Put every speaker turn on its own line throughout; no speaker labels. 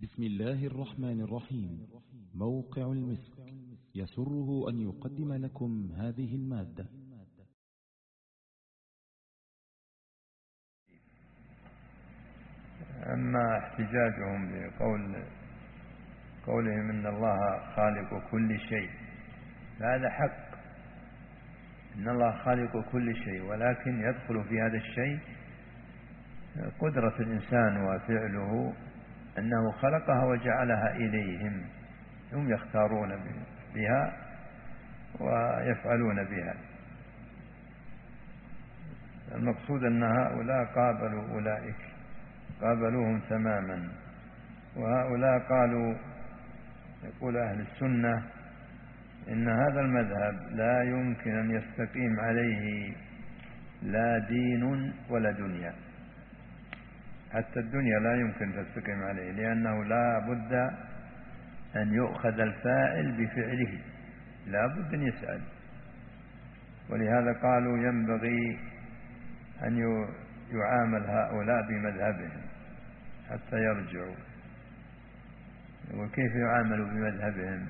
بسم الله الرحمن الرحيم. موقع المسك. يسره أن يقدم لكم هذه المادة.
أما احتجاجهم بقول قولهم إن الله خالق كل شيء فهذا حق. إن الله خالق كل شيء ولكن يدخل في هذا الشيء قدرة الإنسان وفعله أنه خلقها وجعلها إليهم هم يختارون بها ويفعلون بها. المقصود أن هؤلاء قابلوا أولئك قابلوهم تماما. وهؤلاء قالوا يقول أهل السنة إن هذا المذهب لا يمكن أن يستقيم عليه لا دين ولا دنيا. حتى الدنيا لا يمكن تستقيم عليه لأنه لا بد أن يؤخذ الفاعل بفعله. لا بد أن يسأل. ولهذا قالوا ينبغي أن يعامل هؤلاء بمذهبهم حتى يرجعوا. وكيف يعاملوا بمذهبهم؟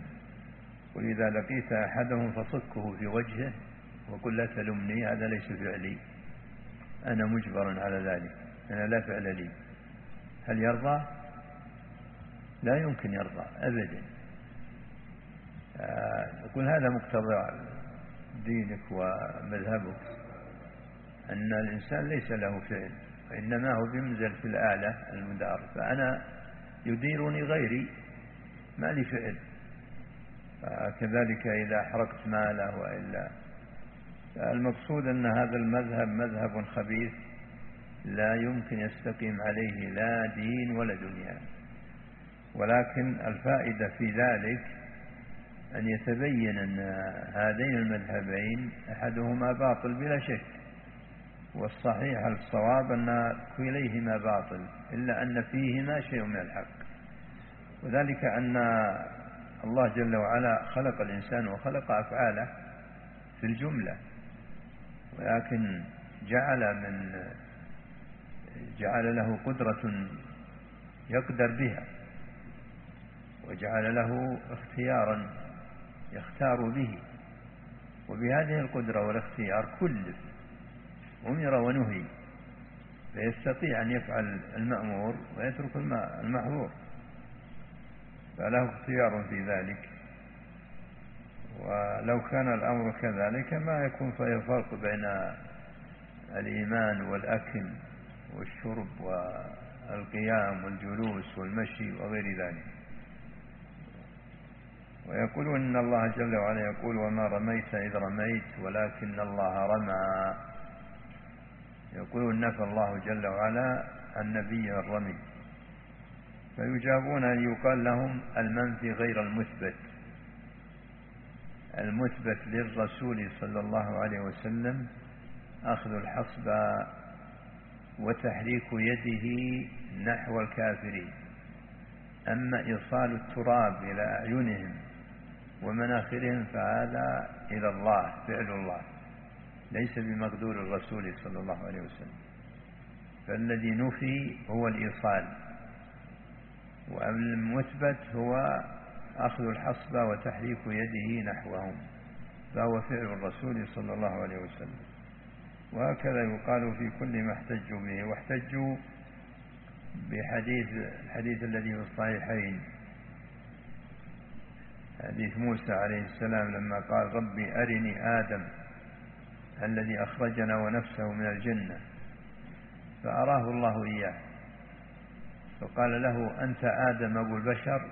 قل إذا لقيت أحدهم فصكه في وجهه وقل لا تلمني هذا ليس فعلي. أنا مجبر على ذلك. أنا لا فعل لي. هل يرضى؟ لا يمكن يرضى أبدا. يقول هذا مقتضى دينك ومذهبك أن الإنسان ليس له فعل وإنما هو بمنزل في الآلة المدار. فأنا يديرني غيري ما لي فعل. كذلك إذا أحرقت ماله وإلا. المقصود أن هذا المذهب مذهب خبيث لا يمكن يستقيم عليه لا دين ولا دنيا. ولكن الفائدة في ذلك أن يتبين أن هذين المذهبين أحدهما باطل بلا شك والصحيح الصواب أن كليهما باطل إلا أن فيهما شيء من الحق. وذلك أن الله جل وعلا خلق الإنسان وخلق أفعاله في الجملة ولكن جعل من جعل له قدرة يقدر بها وجعل له اختيارا يختار به وبهذه القدرة والاختيار كلف أمر ونهي فيستطيع أن يفعل المأمور ويترك المحظور فله اختيار في ذلك. ولو كان الأمر كذلك ما يكون فيه فرق بين الإيمان والأكل. والشرب والقيام والجلوس والمشي وغير ذلك. ويقولون إن الله جل وعلا يقول وما رميت إذ رميت ولكن الله رمى. يقولون نفى الله جل وعلا النبي الرمي. فيجابون أن يقال لهم المنفي غير المثبت. المثبت للرسول صلى الله عليه وسلم أخذ الحصبة وتحريك يده نحو الكافرين. أما إيصال التراب إلى أعينهم ومناخرهم فهذا إلى الله فعل الله ليس بمقدور الرسول صلى الله عليه وسلم. فالذي نفي هو الإيصال والمثبت هو أخذ الحصبة وتحريك يده نحوهم فهو فعل الرسول صلى الله عليه وسلم. وهكذا يقال في كل ما احتجوا به واحتجوا بحديث الحديث الذي في الصحيحين. حديث موسى عليه السلام لما قال ربي أرني آدم الذي أخرجنا ونفسه من الجنة فأراه الله إياه. فقال له أنت آدم أبو البشر؟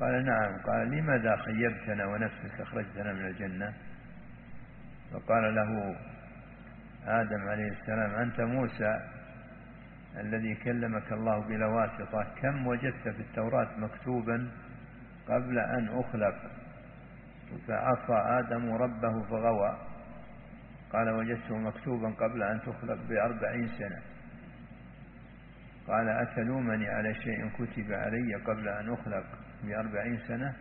قال نعم. قال لماذا خيبتنا ونفسك أخرجتنا من الجنة؟ فقال له آدم عليه السلام أنت موسى الذي كلمك الله بلا واسطة كم وجدت في التوراة مكتوبا قبل أن أخلق فعصى آدم ربه فغوى. قال وجدته مكتوبا قبل أن تخلق بأربعين سنة. قال أتلومني على شيء كتب علي قبل أن أخلق بأربعين سنة؟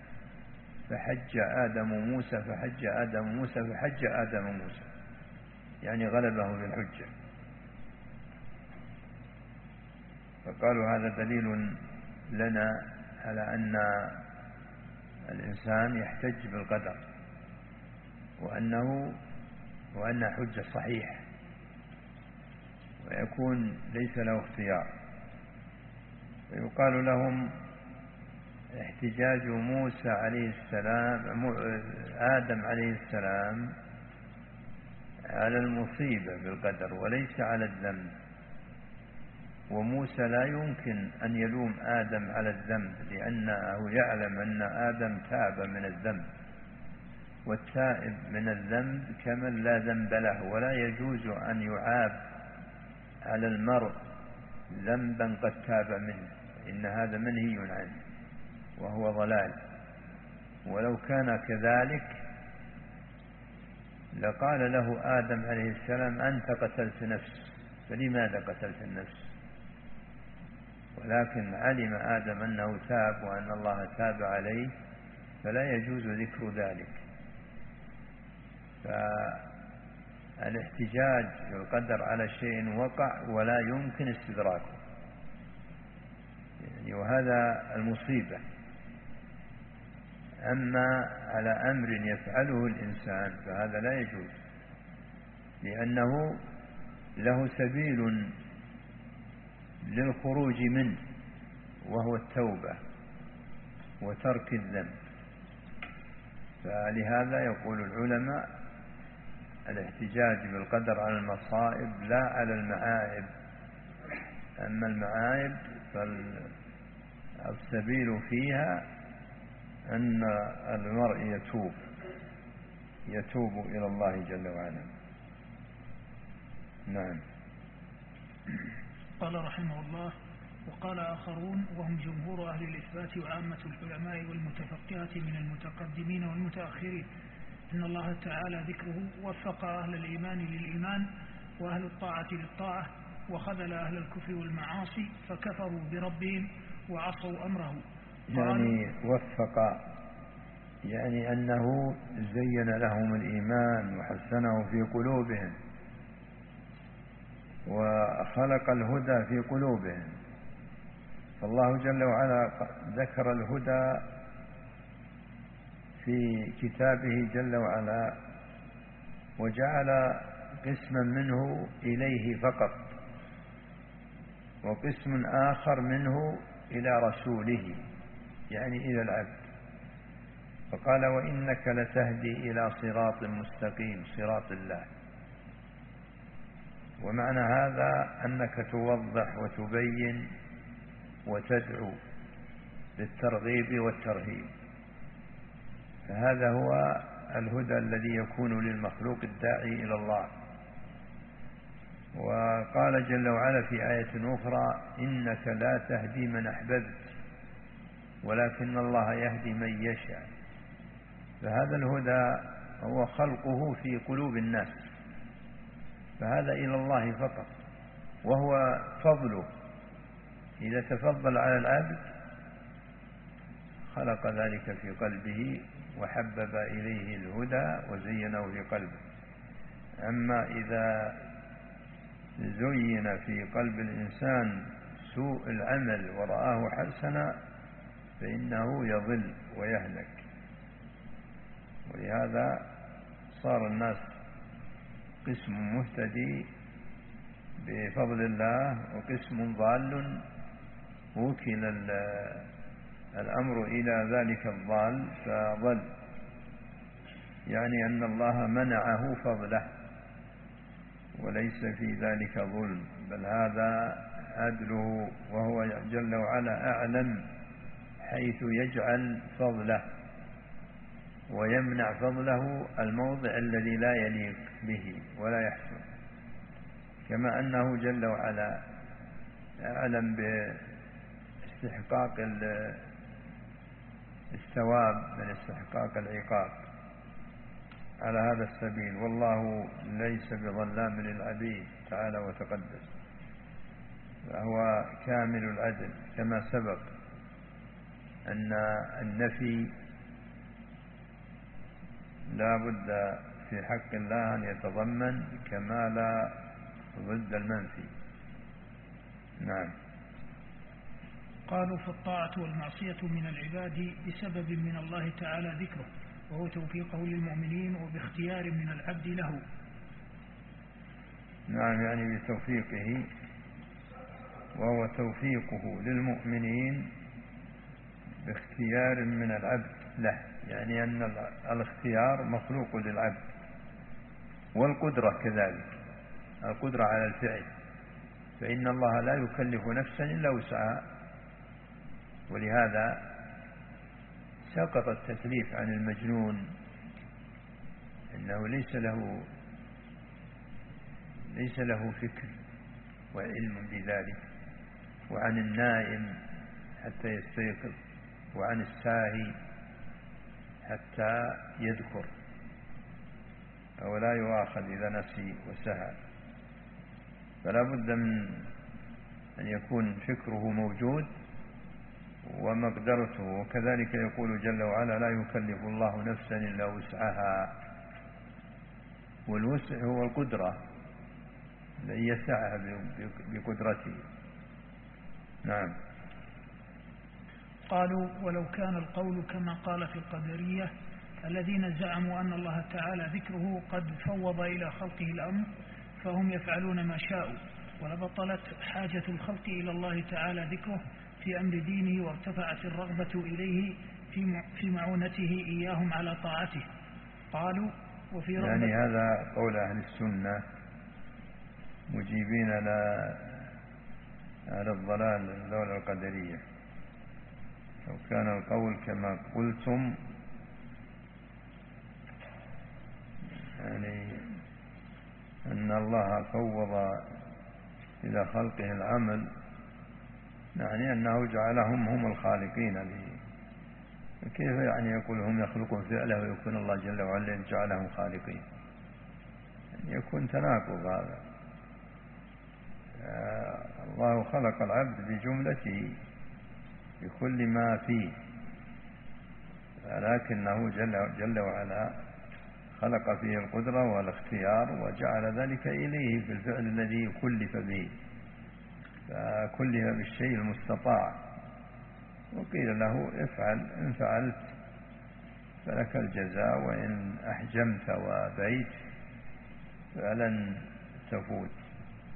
فحج آدم موسى فحج آدم موسى فحج آدم موسى. يعني غلبه بالحجة. فقالوا هذا دليل لنا على أن الإنسان يحتج بالقدر وأنه وأنها حجة صحيح ويكون ليس له اختيار. ويقال لهم احتجاج موسى عليه السلام آدم عليه السلام على المصيبة بالقدر وليس على الذنب. وموسى لا يمكن أن يلوم آدم على الذنب لأنه يعلم أن آدم تاب من الذنب والتائب من الذنب كمن لا ذنب له ولا يجوز أن يعاب على المرء ذنبا قد تاب منه. إن هذا منهي عنه وهو ضلال. ولو كان كذلك لقال له آدم عليه السلام أنت قتلت نفس فلماذا قتلت النفس؟ ولكن علم آدم أنه تاب وأن الله تاب عليه فلا يجوز ذكر ذلك. فالاحتجاج بالقدر على شيء وقع ولا يمكن استدراكه. يعني وهذا المصيبة. أما على أمر يفعله الإنسان فهذا لا يجوز لأنه له سبيل للخروج منه وهو التوبة وترك الذنب. فلهذا يقول العلماء الاحتجاج بالقدر على المصائب لا على المعائب أما المعائب فالسبيل فيها أن المرء يتوب يتوب إلى الله جل وعلا. نعم.
قال رحمه الله وقال آخرون وهم جمهور أهل الإثبات وعامة العلماء والمتفقهة من المتقدمين والمتأخرين. إن الله تعالى ذكره وفق أهل الإيمان للإيمان وأهل الطاعة للطاعة وخذل أهل الكفر والمعاصي فكفروا بربهم وعصوا أمره.
يعني وفق يعني أنه زين لهم الإيمان وحسنه في قلوبهم وخلق الهدى في قلوبهم. فالله جل وعلا ذكر الهدى في كتابه جل وعلا وجعل قسما منه إليه فقط وقسم آخر منه إلى رسوله. يعني إلى العبد. فقال وإنك لتهدي إلى صراط مستقيم صراط الله. ومعنى هذا أنك توضح وتبين وتدعو للترغيب والترهيب. فهذا هو الهدى الذي يكون للمخلوق الداعي إلى الله. وقال جل وعلا في آية أخرى إنك لا تهدي من أحببت. ولكن الله يهدي من يشاء. فهذا الهدى هو خلقه في قلوب الناس. فهذا إلى الله فقط. وهو فضله. إذا تفضل على العبد خلق ذلك في قلبه وحبب إليه الهدى وزينه في قلبه. أما إذا زين في قلب الإنسان سوء العمل ورآه حسنا فإنه يضل ويهلك. ولهذا صار الناس قسم مهتدي بفضل الله وقسم ضال. وكل الأمر إلى ذلك الضال فضل. يعني أن الله منعه فضله وليس في ذلك ظلم. بل هذا عدله وهو جل وعلا أعلم. حيث يجعل فضله ويمنع فضله الموضع الذي لا يليق به ولا يحسن كما أنه جل وعلا أعلم باستحقاق الثواب من استحقاق العقاب على هذا السبيل. والله ليس بظلام للعبيد تعالى وتقدس فهو كامل العدل كما سبق. أن النفي لا بد في حق الله أن يتضمن كمال ضد المنفي. نعم.
قالوا فالطاعة والمعصية من العباد بسبب من الله تعالى ذكره وهو توفيقه للمؤمنين وباختيار من العبد له.
نعم يعني بتوفيقه وهو توفيقه للمؤمنين باختيار من العبد. له يعني أن الاختيار مخلوق للعبد والقدرة كذلك القدرة على الفعل. فإن الله لا يكلف نفسا إلا وسعها. ولهذا سقط التكليف عن المجنون إنه ليس له ليس له فكر وعلم بذلك وعن النائم حتى يستيقظ. وعن الساهي حتى يذكر أو لا يؤاخذ إذا نسي وسهى. فلا بد من أن يكون فكره موجود ومقدرته وكذلك يقول جل وعلا لا يكلف الله نفسا إلا وسعها. والوسع هو القدرة الذي يسعها بقدرته. نعم.
قالوا ولو كان القول كما قال في القدرية الذين زعموا أن الله تعالى ذكره قد فوض إلى خلقه الأمر فهم يفعلون ما شاءوا ولبطلت حاجة الخلق إلى الله تعالى ذكره في أمر دينه وارتفعت الرغبة إليه في معونته إياهم على طاعته. قالوا وفي
يعني هذا قول أهل السنة مجيبين على الضلال الدولة القدرية. لو كان القول كما قلتم يعني أن الله فوض إلى خلقه العمل يعني أنه جعلهم هم الخالقين به كيف يعني يقول هم يخلقون فعله ويكون الله جل وعلا جعلهم خالقين؟ يعني يكون تناقض هذا. آه، الله خلق العبد بجملته. بكل ما فيه. لكنه جل, جل وعلا خلق فيه القدرة والاختيار وجعل ذلك إليه في الفعل الذي كلف به. فكلف بالشيء المستطاع. وقيل له افعل إن فعلت فلك الجزاء وإن أحجمت وبيت فلن تفوت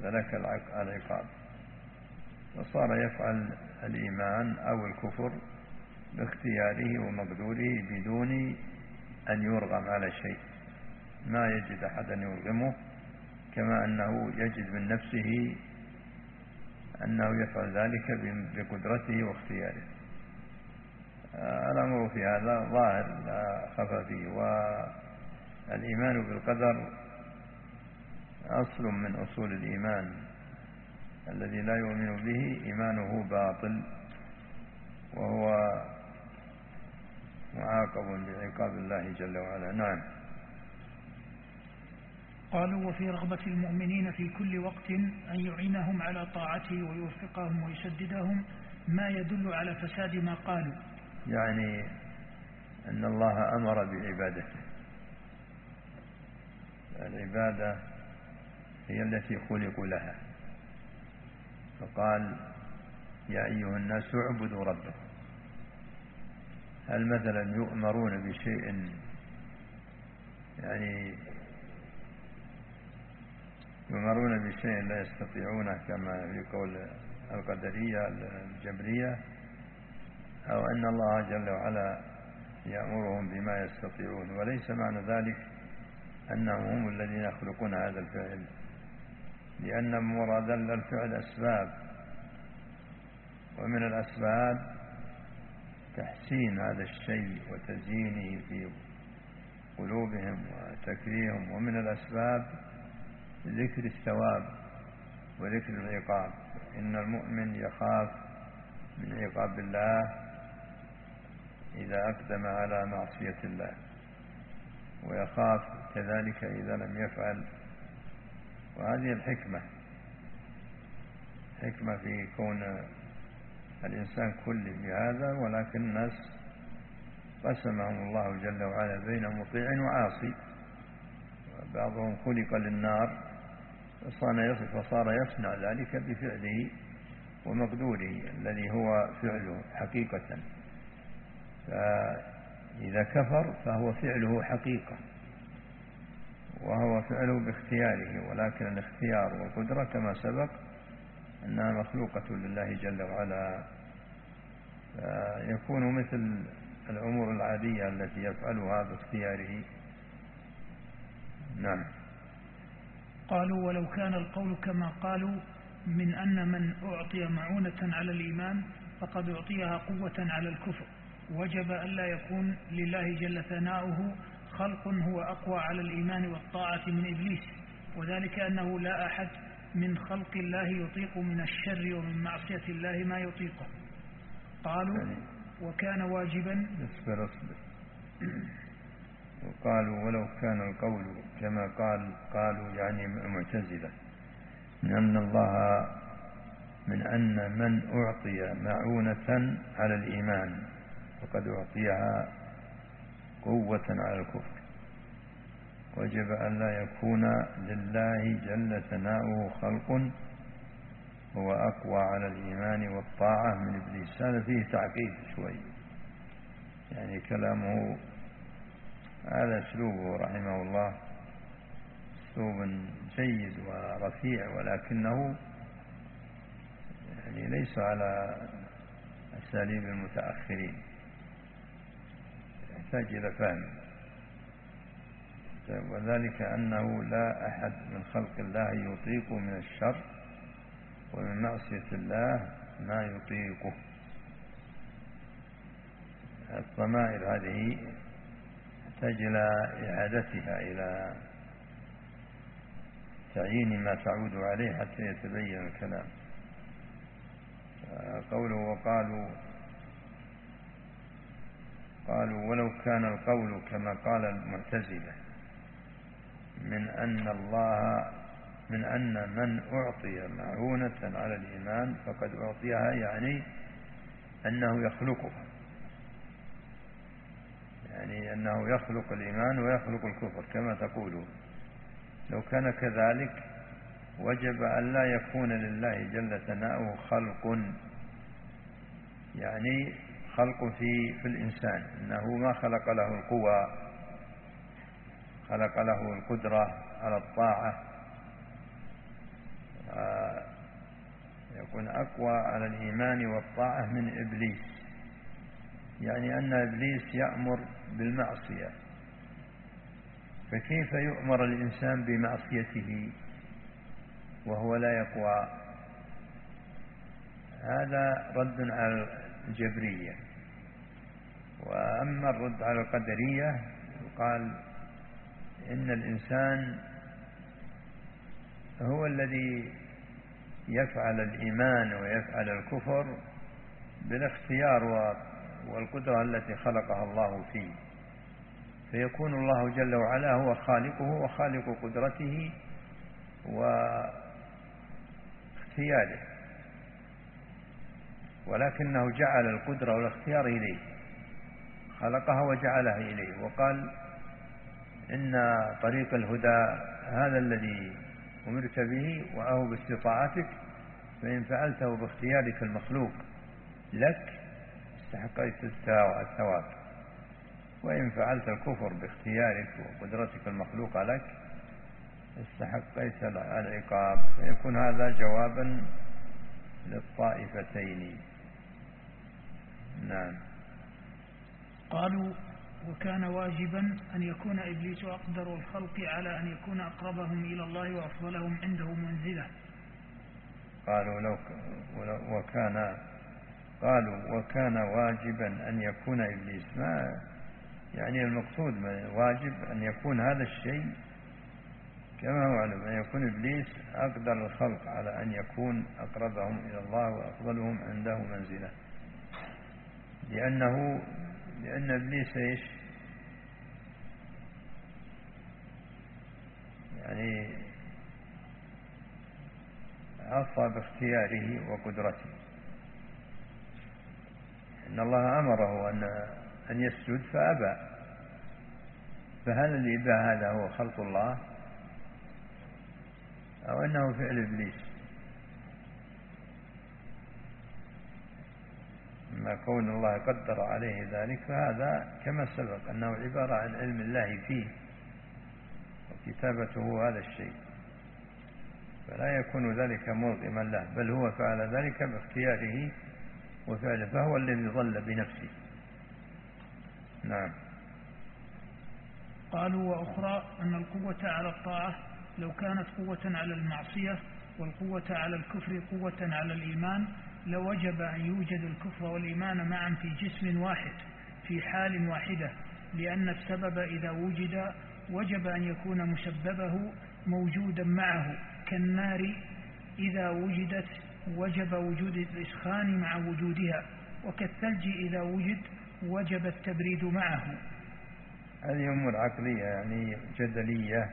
فلك العقاب. فصار يفعل الإيمان أو الكفر باختياره ومقدوره بدون أن يرغم على شيء. ما يجد أحدا يرغمه كما أنه يجد من نفسه أنه يفعل ذلك بقدرته واختياره. الأمر في هذا ظاهر لا خفى فيه والإيمان بالقدر أصل من أصول الإيمان. الذي لا يؤمن به إيمانه باطل وهو معاقب بعقاب الله جل وعلا. نعم.
قالوا وفي رغبة المؤمنين في كل وقت أن يعينهم على طاعته ويوفقهم ويسددهم ما يدل على فساد ما قالوا.
يعني أن الله أمر بعبادته. العبادة هي التي خلقوا لها. فقال يا أيها الناس اعبدوا ربكم. هل مثلا يؤمرون بشيء؟ يعني يؤمرون بشيء لا يستطيعونه كما في قول القدرية الجبرية أو أن الله جل وعلا يأمرهم بما يستطيعون. وليس معنى ذلك أنهم هم الذين يخلقون هذا الفعل. لأن مراد الفعل أسباب ومن الأسباب تحسين هذا الشيء وتزيينه في قلوبهم وتكريهم ومن الأسباب ذكر الثواب وذكر العقاب. إن المؤمن يخاف من عقاب الله إذا أقدم على معصية الله ويخاف كذلك إذا لم يفعل وهذه الحكمة حكمة في كون الإنسان كله بهذا ولكن الناس قسمهم الله جل وعلا بين مطيع وعاصي. بعضهم خلق للنار فصار يصنع ذلك بفعله ومقدوره الذي هو فعله حقيقة. فإذا كفر فهو فعله حقيقة. فعله باختياره ولكن الاختيار والقدرة كما سبق أنها مخلوقة لله جل وعلا. يكون مثل الأمور العادية التي يفعلها باختياره. نعم.
قالوا ولو كان القول كما قالوا من أن من أعطي معونة على الإيمان فقد أعطيها قوة على الكفر. وجب ألا يكون لله جل ثناؤه خلق هو أقوى على الإيمان والطاعة من إبليس وذلك أنه لا أحد من خلق الله يطيق من الشر ومن معصية الله ما يطيقه. قالوا يعني وكان واجبا.
اصبر اصبر وقالوا ولو كان القول كما قال قالوا يعني المعتزلة من أن الله من أن من أعطي معونة على الإيمان فقد أعطيها قوة على الكفر. وجب أن لا يكون لله جل ثناؤه خلق هو أقوى على الإيمان والطاعة من إبليس. هذا فيه تعقيد شوي. يعني كلامه هذا أسلوبه رحمه الله أسلوب جيد ورفيع ولكنه يعني ليس على أساليب المتأخرين. يحتاج إلى فهم. وذلك أنه لا أحد من خلق الله يطيق من الشر ومن معصية الله ما يطيقه. الضمائر هذه تحتاج إلى إعادتها إلى تعيين ما تعود عليه حتى يتبين الكلام. قوله وقالوا قالوا ولو كان القول كما قال المعتزلة من أن الله من أن من أعطي معونة على الإيمان فقد أعطيها يعني أنه يخلقها. يعني أنه يخلق الإيمان ويخلق الكفر كما تقولون. لو كان كذلك وجب أن لا يكون لله جل ثناؤه خلق. يعني خلق في في الإنسان. إنه ما خلق له القوى خلق له القدرة على الطاعة. يكون أقوى على الإيمان والطاعة من إبليس. يعني أن إبليس يأمر بالمعصية. فكيف يؤمر الإنسان بمعصيته وهو لا يقوى؟ هذا رد على الجبرية. وأما الرد على القدرية قال إن الإنسان هو الذي يفعل الإيمان ويفعل الكفر بالاختيار والقدرة التي خلقها الله فيه. فيكون الله جل وعلا هو خالقه وخالق قدرته واختياره. ولكنه جعل القدرة والاختيار إليه. خلقها وجعلها إليه. وقال إن طريق الهدى هذا الذي أمرت به وأهو باستطاعتك فإن فعلته باختيارك المخلوق لك استحقيت الثواب وإن فعلت الكفر باختيارك وقدرتك المخلوقة لك استحقيت العقاب. فيكون هذا جوابا للطائفتين. نعم.
قالوا وكان واجبا أن يكون إبليس أقدر الخلق على أن يكون أقربهم إلى الله وأفضلهم عنده منزلة.
قالوا لو وكان قالوا وكان واجبا أن يكون إبليس. ما يعني المقصود واجب أن يكون هذا الشيء. كما هو معلوم أن يكون إبليس أقدر الخلق على أن يكون أقربهم إلى الله وأفضلهم عنده منزلة. لأنه لأن إبليس إيش؟ يعني عصى باختياره وقدرته. إن الله أمره أن أن يسجد فأبى. فهل الإباء هذا هو خلق الله؟ أو أنه فعل إبليس؟ أما كون الله قدر عليه ذلك فهذا كما سبق أنه عبارة عن علم الله فيه وكتابته هذا الشيء. فلا يكون ذلك مرغما له بل هو فعل ذلك باختياره وفعله فهو الذي ضل بنفسه. نعم.
قالوا وأخرى أن القوة على الطاعة لو كانت قوة على المعصية والقوة على الكفر قوة على الإيمان لوجب أن يوجد الكفر والإيمان معا في جسم واحد في حال واحدة لأن السبب إذا وجد وجب أن يكون مسببه موجودا معه. كالنار إذا وجدت وجب وجود الإسخان مع وجودها وكالثلج إذا وجد وجب التبريد معه.
هذه أمور عقلية يعني جدلية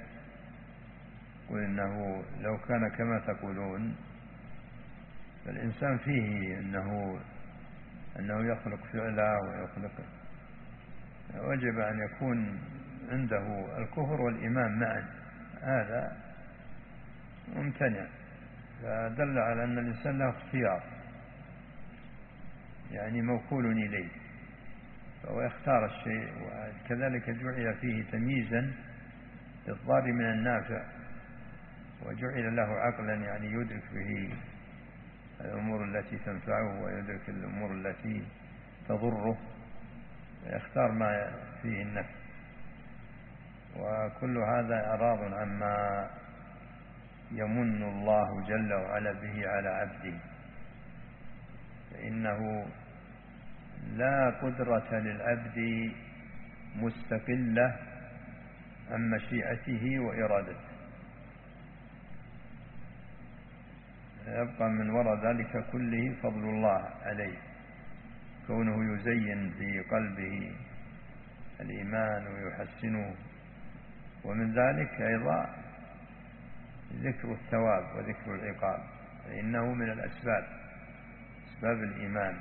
قل إنه لو كان كما تقولون فالإنسان فيه أنه أنه يخلق فعلا ويخلق وجب أن يكون عنده الكفر والإيمان معا. هذا ممتنع. فدل على أن الإنسان له اختيار. يعني موكول إليه. فهو يختار الشيء وكذلك جعل فيه تمييزا للضار من النافع. وجعل له عقلا يعني يدرك به. الأمور التي تنفعه ويدرك الأمور التي تضره يختار ما فيه النفع. وكل هذا إعراض عما يمن الله جل وعلا به على عبده. فإنه لا قدرة للعبد مستقلة عن مشيئته وإرادته. يبقى من وراء ذلك كله فضل الله عليه. كونه يزين في قلبه الإيمان ويحسنه ومن ذلك أيضا ذكر الثواب وذكر العقاب فإنه من الأسباب أسباب الإيمان.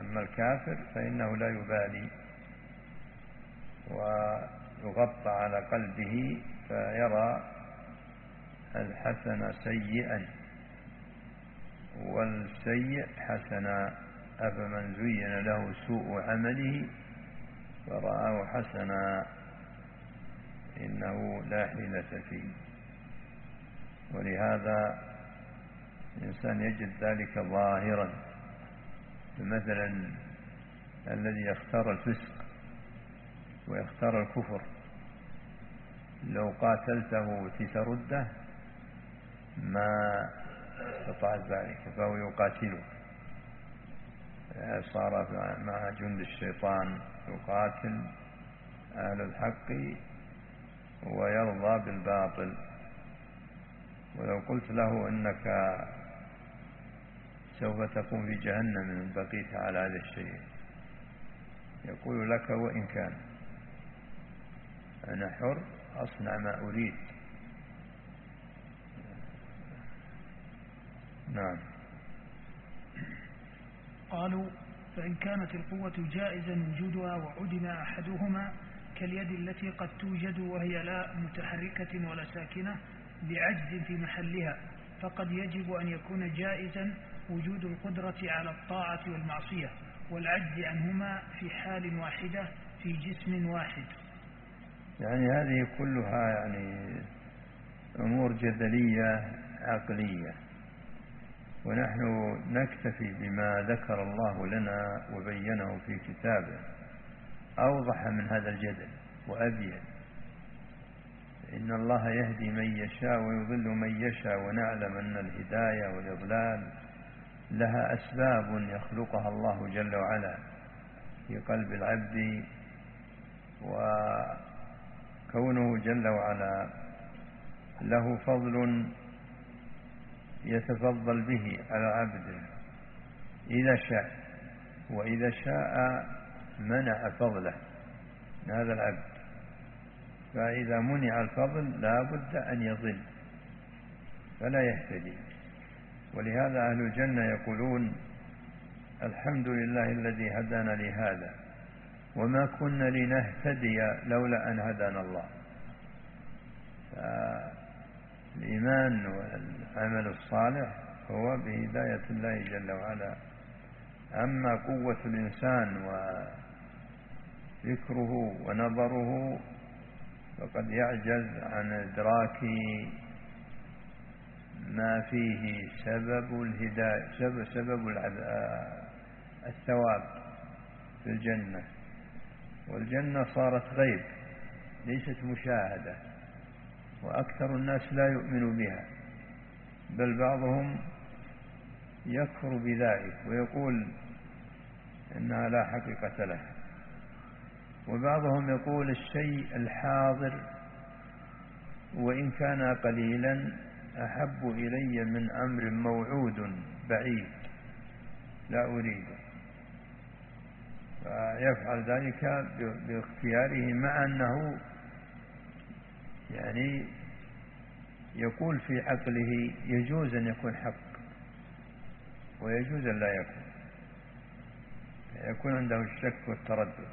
أما الكافر فإنه لا يبالي ويغطى على قلبه فيرى الحسن سيئا والسيء حسنا أفمن زين له سوء عمله فرآه حسنا إنه لا حيلة فيه. ولهذا الإنسان يجد ذلك ظاهرا. مثلا الذي يختار الفسق ويختار الكفر لو قاتلته لترده ما استطاع ذلك فهو يقاتله. صار مع جند الشيطان يقاتل أهل الحق ويرضى بالباطل. ولو قلت له إنك سوف تكون في جهنم إن بقيت على هذا الشيء يقول لك وإن كان. أنا حر أصنع ما أريد. نعم.
قالوا فإن كانت القوة جائزا وجودها وعدم أحدهما كاليد التي قد توجد وهي لا متحركة ولا ساكنة لعجز في محلها فقد يجب أن يكون جائزا وجود القدرة على الطاعة والمعصية والعجز عنهما في حال واحدة في جسم واحد.
يعني هذه كلها يعني أمور جدلية عقلية. ونحن نكتفي بما ذكر الله لنا وبينه في كتابه. أوضح من هذا الجدل وأبين. إن الله يهدي من يشاء ويضل من يشاء ونعلم أن الهداية والإضلال لها أسباب يخلقها الله جل وعلا في قلب العبد وكونه جل وعلا له فضل يتفضل به على عبده إذا شاء وإذا شاء منع فضله هذا العبد. فإذا منع الفضل لا بد أن يضل فلا يهتدي. ولهذا أهل الجنة يقولون الحمد لله الذي هدانا لهذا وما كنا لنهتدي لولا أن هدانا الله. الإيمان والعمل الصالح هو بهداية الله جل وعلا. أما قوة الإنسان وفكره ونظره فقد يعجز عن إدراك ما فيه سبب الهداية سبب, سبب الثواب في الجنة. والجنة صارت غيب ليست مشاهدة. وأكثر الناس لا يؤمن بها بل بعضهم يكفر بذلك ويقول إنها لا حقيقة لها. وبعضهم يقول الشيء الحاضر وإن كان قليلا أحب إلي من أمر موعود بعيد لا أريده. فيفعل ذلك باختياره مع أنه يعني يقول في عقله يجوز أن يكون حق ويجوز أن لا يكون يكون عنده الشك والتردد.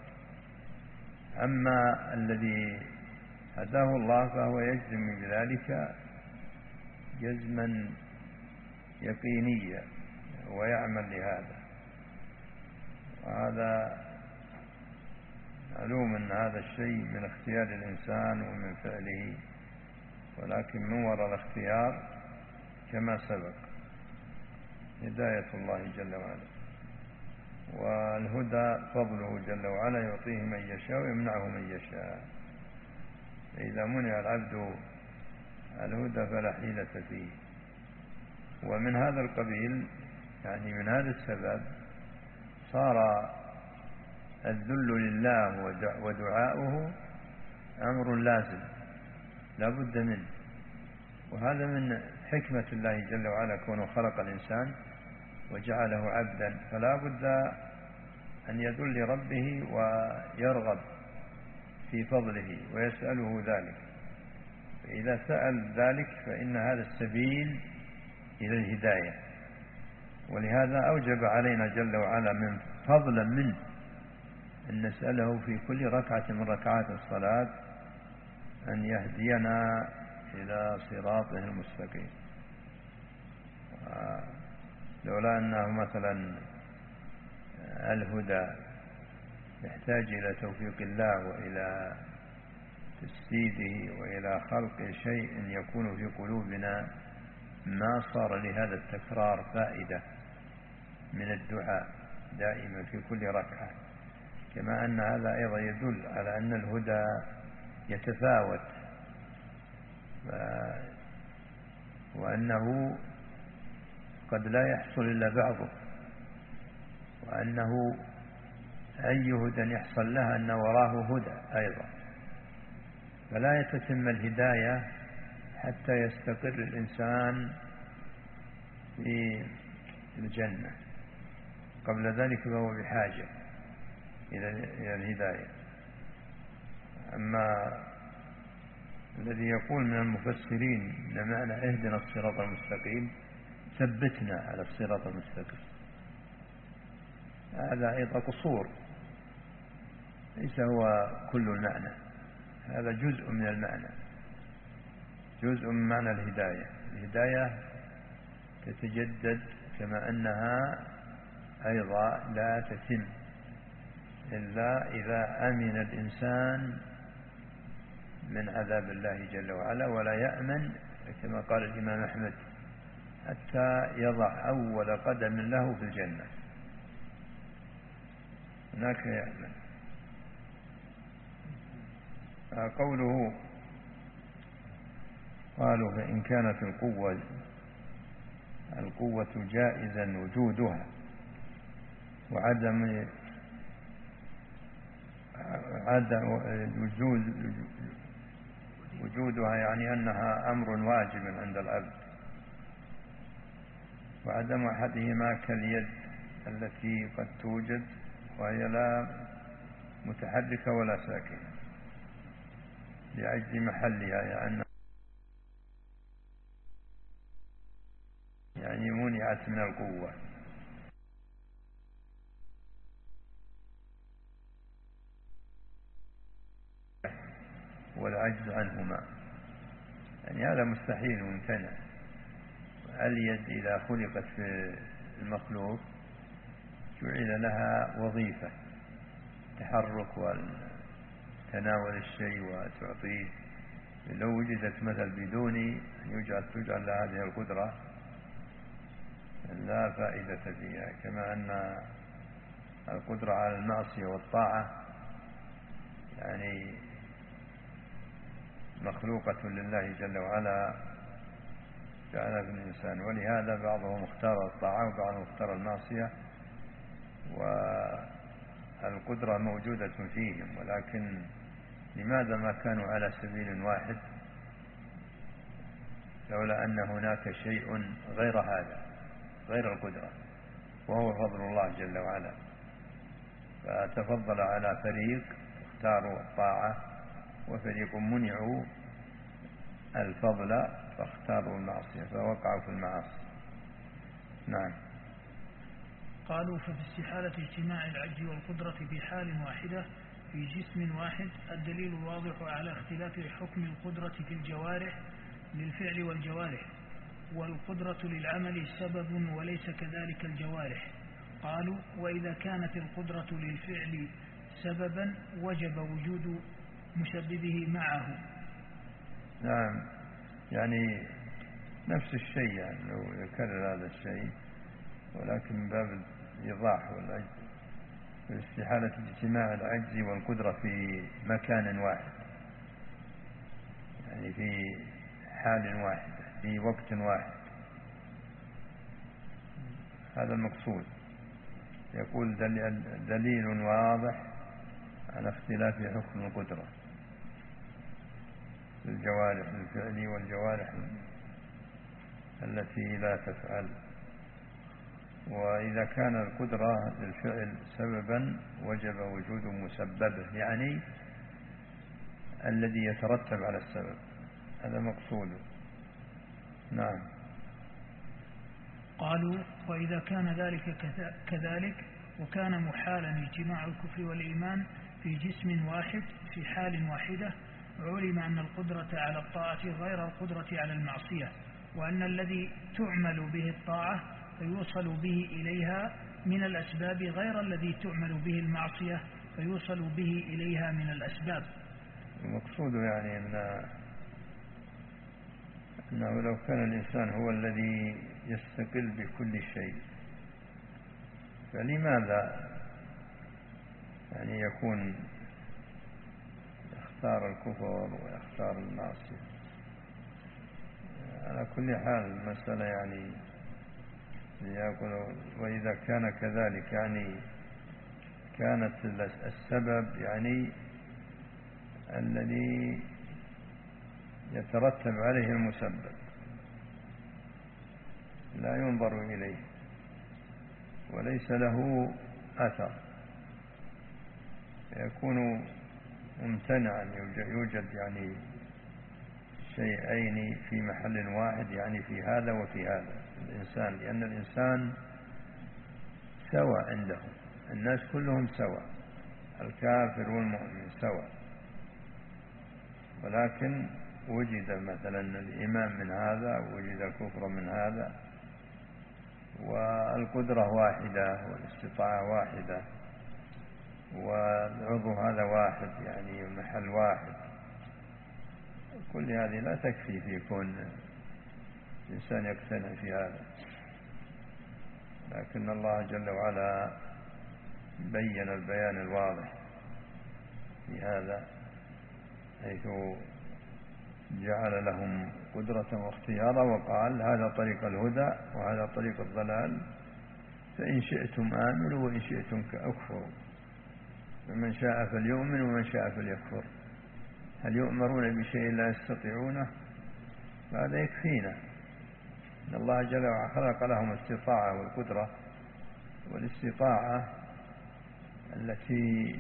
أما الذي هداه الله فهو يجزم بذلك جزما يقينيا ويعمل لهذا. وهذا معلوم أن هذا الشيء من اختيار الإنسان ومن فعله. ولكن من وراء الاختيار كما سبق. هداية الله جل وعلا. والهدى فضله جل وعلا يعطيه من يشاء ويمنعه من يشاء. فإذا منع العبد الهدى فلا حيلة فيه. ومن هذا القبيل يعني من هذا السبب صار الذل لله ودعاؤه أمر لازم. لا بد منه. وهذا من حكمة الله جل وعلا كونه خلق الإنسان وجعله عبدا. فلا بد أن يذل لربه ويرغب في فضله ويسأله ذلك. فإذا سأل ذلك فإن هذا السبيل إلى الهداية. ولهذا أوجب علينا جل وعلا من فضلا منه أن نسأله في كل ركعة من ركعات الصلاة أن يهدينا إلى صراطه المستقيم. لولا أنه مثلا الهدى يحتاج إلى توفيق الله وإلى تسديده وإلى خلق شيء يكون في قلوبنا ما صار لهذا التكرار فائدة من الدعاء دائما في كل ركعة. كما أن هذا أيضا يدل على أن الهدى يتفاوت. وأنه قد لا يحصل إلا بعضه. وأنه أي هدى يحصل لها أن وراه هدى أيضا. فلا يتتم الهداية حتى يستقر الإنسان في الجنة. قبل ذلك فهو بحاجة إلى الهداية. أما الذي يقول من المفسرين أن معنى اهدنا الصراط المستقيم ثبتنا على الصراط المستقيم. هذا أيضا قصور ليس هو كل المعنى هذا جزء من المعنى جزء من معنى الهداية. الهداية تتجدد كما أنها أيضا لا تتم إلا إذا أمن الإنسان من عذاب الله جل وعلا ولا يأمن كما قال الإمام أحمد حتى يضع أول قدم له في الجنة. هناك يأمن. قوله قالوا فإن كانت القوة القوة جائزا وجودها وعدم عدم وجود وجودها يعني أنها أمر واجب عند العبد. وعدم أحدهما كاليد التي قد توجد وهي لا متحركة ولا ساكنة لعجز محلها يعني يعني منعت من القوة. والعجز عنهما. يعني هذا مستحيل ممتنع اليد إذا خلقت في المخلوق جعل لها وظيفة تحرك وتناول الشيء وتعطيه. لو وجدت مثل بدون أن يجعل تجعل لها هذه القدرة لا فائدة فيها. كما أن القدرة على المعصية والطاعة يعني مخلوقة لله جل وعلا جعلها في الإنسان. ولهذا بعضهم اختار الطاعة وبعضهم اختار المعصية والقدرة موجودة فيهم. ولكن لماذا ما كانوا على سبيل واحد؟ لولا أن هناك شيء غير هذا غير القدرة وهو فضل الله جل وعلا. فتفضل على فريق اختاروا الطاعة وفريق منعوا الفضل فاختاروا المعصية فوقعوا في المعاصي. نعم.
قالوا ففي استحالة اجتماع العجز والقدرة في حال واحدة في جسم واحد الدليل الواضح على اختلاف حكم القدرة في الجوارح للفعل والجوارح والقدرة للعمل سبب وليس كذلك الجوارح. قالوا وإذا كانت القدرة للفعل سببا وجب وجود مسببه معه.
نعم. يعني نفس الشيء يعني لو يكرر هذا الشيء ولكن من باب الإيضاح والعجز استحالة اجتماع العجز والقدرة في مكان واحد. يعني في حال واحد في وقت واحد. هذا المقصود. يقول دليل واضح على اختلاف حكم القدرة. الجوارح الفعل والجوارح التي لا تفعل. وإذا كان القدرة للفعل سببا وجب وجود مسببه يعني الذي يترتب على السبب. هذا مقصود. نعم.
قالوا وإذا كان ذلك كذلك وكان محالا اجتماع الكفر والإيمان في جسم واحد في حال واحدة علم أن القدرة على الطاعة غير القدرة على المعصية وأن الذي تعمل به الطاعة فيوصل به إليها من الأسباب غير الذي تعمل به المعصية فيوصل به إليها من الأسباب.
المقصود يعني أن أنه لو كان الإنسان هو الذي يستقل بكل شيء فلماذا يعني يكون يختار الكفر ويختار المعصية. على كل حال المسألة يعني يقول وإذا كان كذلك يعني كانت السبب يعني الذي يترتب عليه المسبب. لا ينظر إليه وليس له أثر. يكون ممتنعا يوجد يعني شيئين في محل واحد يعني في هذا وفي هذا. الإنسان لأن الإنسان سوى عندهم الناس كلهم سوى. الكافر والمؤمن سوى. ولكن وجد مثلا الإيمان من هذا وجد الكفر من هذا والقدرة واحدة والاستطاعة واحدة. والعضو هذا واحد يعني محل واحد. كل هذه لا تكفي في كون الإنسان يقتنع في هذا. لكن الله جل وعلا بين البيان الواضح في هذا حيث جعل لهم قدرة واختيارا وقال هذا طريق الهدى وهذا طريق الضلال فإن شئتم آمنوا وإن شئتم كأكفروا فمن شاء فليؤمن ومن شاء فليكفر. هل يؤمرون بشيء لا يستطيعونه؟ فهذا يكفينا. إن الله جل وعلا خلق لهم الاستطاعة والقدرة والاستطاعة التي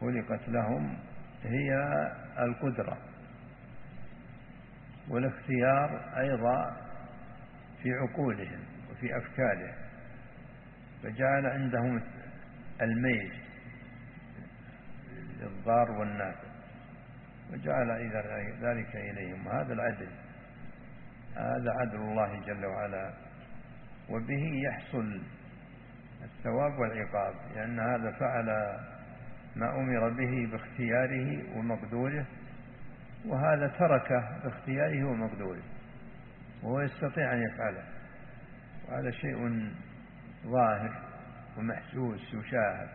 خلقت لهم هي القدرة والاختيار أيضا في عقولهم وفي أفكارهم. فجعل عندهم الميل للضار والنافع. وجعل ذلك إليهم. هذا العدل. هذا عدل الله جل وعلا. وبه يحصل الثواب والعقاب. لأن هذا فعل ما أمر به باختياره ومقدوره وهذا تركه باختياره ومقدوره وهو يستطيع أن يفعله. وهذا شيء ظاهر. ومحسوس وشاهد.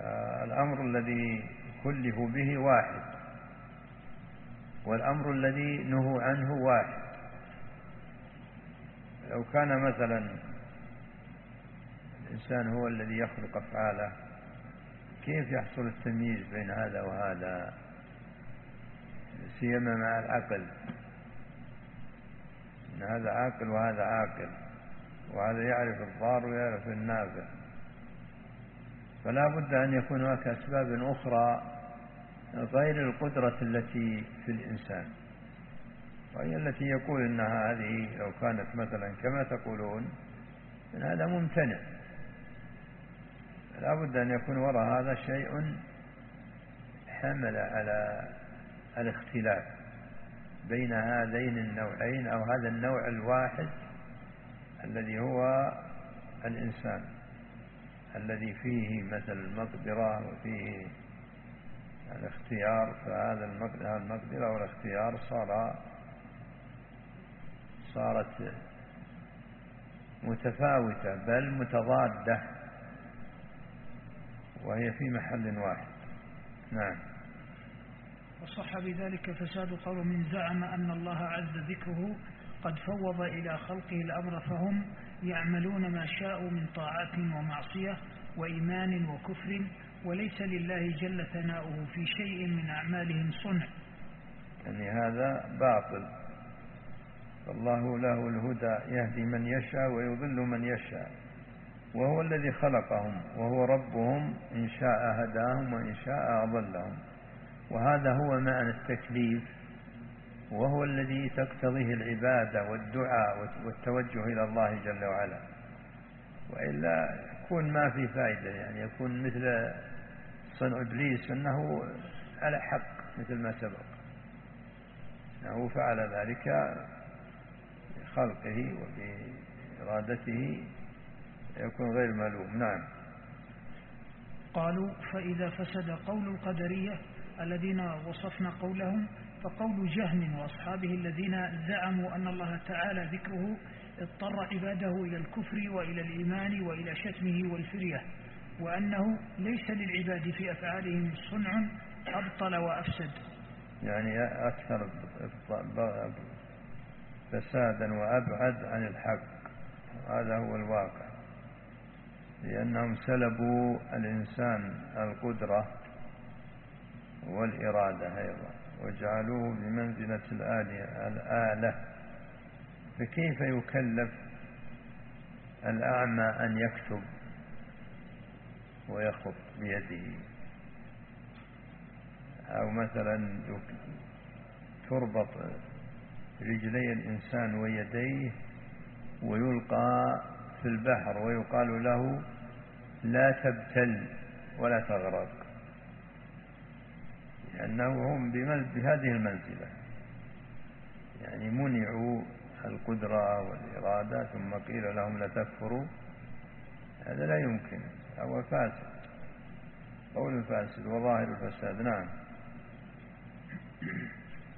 آه، الأمر الذي كلفوا به واحد. والأمر الذي نهوا عنه واحد. لو كان مثلا الإنسان هو الذي يخلق أفعاله كيف يحصل التمييز بين هذا وهذا؟ سيما مع العقل. إن هذا عاقل وهذا عاقل. وهذا يعرف الضار ويعرف النافع فلا بد أن يكون هناك أسباب أخرى غير القدرة التي في الإنسان. وهي التي يقول إنها هذه لو كانت مثلا كما تقولون إن هذا ممتنع. لا بد أن يكون وراء هذا شيء حمل على الاختلاف بين هذين النوعين أو هذا النوع الواحد الذي هو الإنسان الذي فيه مثل المقدرة وفيه الاختيار فهذا المقدرة والاختيار صار صارت متفاوتة بل متضادة وهي في محل واحد. نعم.
وصح بذلك فساد قول من زعم أن الله عز ذكره قد فوض إلى خلقه الأمر فهم يعملون ما شاءوا من طاعات ومعصية وإيمان وكفر وليس لله جل ثناؤه في شيء من أعمالهم صنع.
يعني هذا باطل. فالله له الهدى يهدي من يشاء ويضل من يشاء. وهو الذي خلقهم وهو ربهم إن شاء هداهم وإن شاء أضلهم. وهذا هو معنى التكليف. وهو الذي تقتضيه العبادة والدعاء والتوجه إلى الله جل وعلا. وإلا يكون ما في فائدة يعني يكون مثل صنع إبليس أنه على حق مثل ما سبق. أنه فعل ذلك بخلقه وبإرادته يكون غير ملوم. نعم.
قالوا فإذا فسد قول القدرية الذين وصفنا قولهم فقول جهم وأصحابه الذين زعموا أن الله تعالى ذكره اضطر عباده إلى الكفر وإلى الإيمان وإلى شتمه والفرية وأنه ليس للعباد في أفعالهم صنع أبطل وأفسد.
يعني أكثر فسادا وأبعد عن الحق. هذا هو الواقع. لأنهم سلبوا الإنسان القدرة والإرادة أيضا. وجعلوه بمنزلة الآلة, فكيف يكلف الأعمى أن يكتب ويخط بيده؟ أو مثلا تربط رجلي الإنسان ويديه ويلقى في البحر ويقال له لا تبتل ولا تغرق. لأنه هم بهذه المنزلة. يعني منعوا القدرة والإرادة ثم قيل لهم لا تكفروا. هذا لا يمكن هو فاسد. قول فاسد وظاهر الفساد نعم.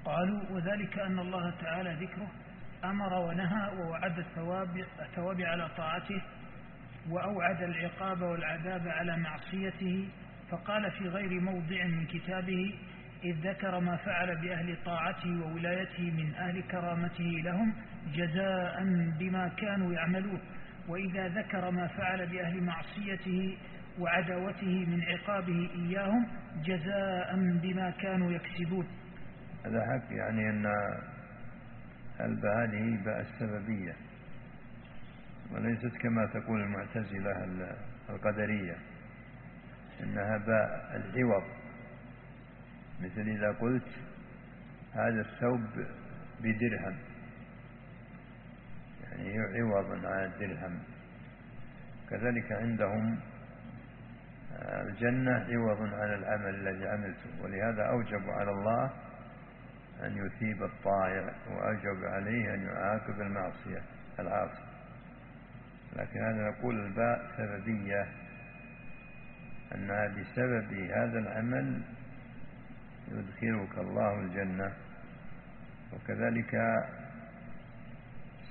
قالوا وذلك أن الله تعالى ذكره أمر ونهى ووعد الثواب, الثواب على طاعته وأوعد العقاب والعذاب على معصيته فقال في غير موضع من كتابه إذ ذكر ما فعل بأهل طاعته وولايته من أهل كرامته لهم جزاء بما كانوا يعملون. وإذا ذكر ما فعل بأهل معصيته وعداوته من عقابه إياهم جزاء بما كانوا يكسبون.
هذا حق يعني أن الباء هذه باء السببية وليست كما تقول المعتزلة القدرية إنها باء العوض. مثل إذا قلت هذا الثوب بدرهم. يعني عوض عن الدرهم. كذلك عندهم الجنة عوض عن العمل الذي عملته. ولهذا أوجبوا على الله أن يثيب الطائع وأجب عليه أن يعاقب المعصية العاصي. لكن هذا نقول الباء سببية أنها بسبب هذا العمل يدخلك الله الجنة. وكذلك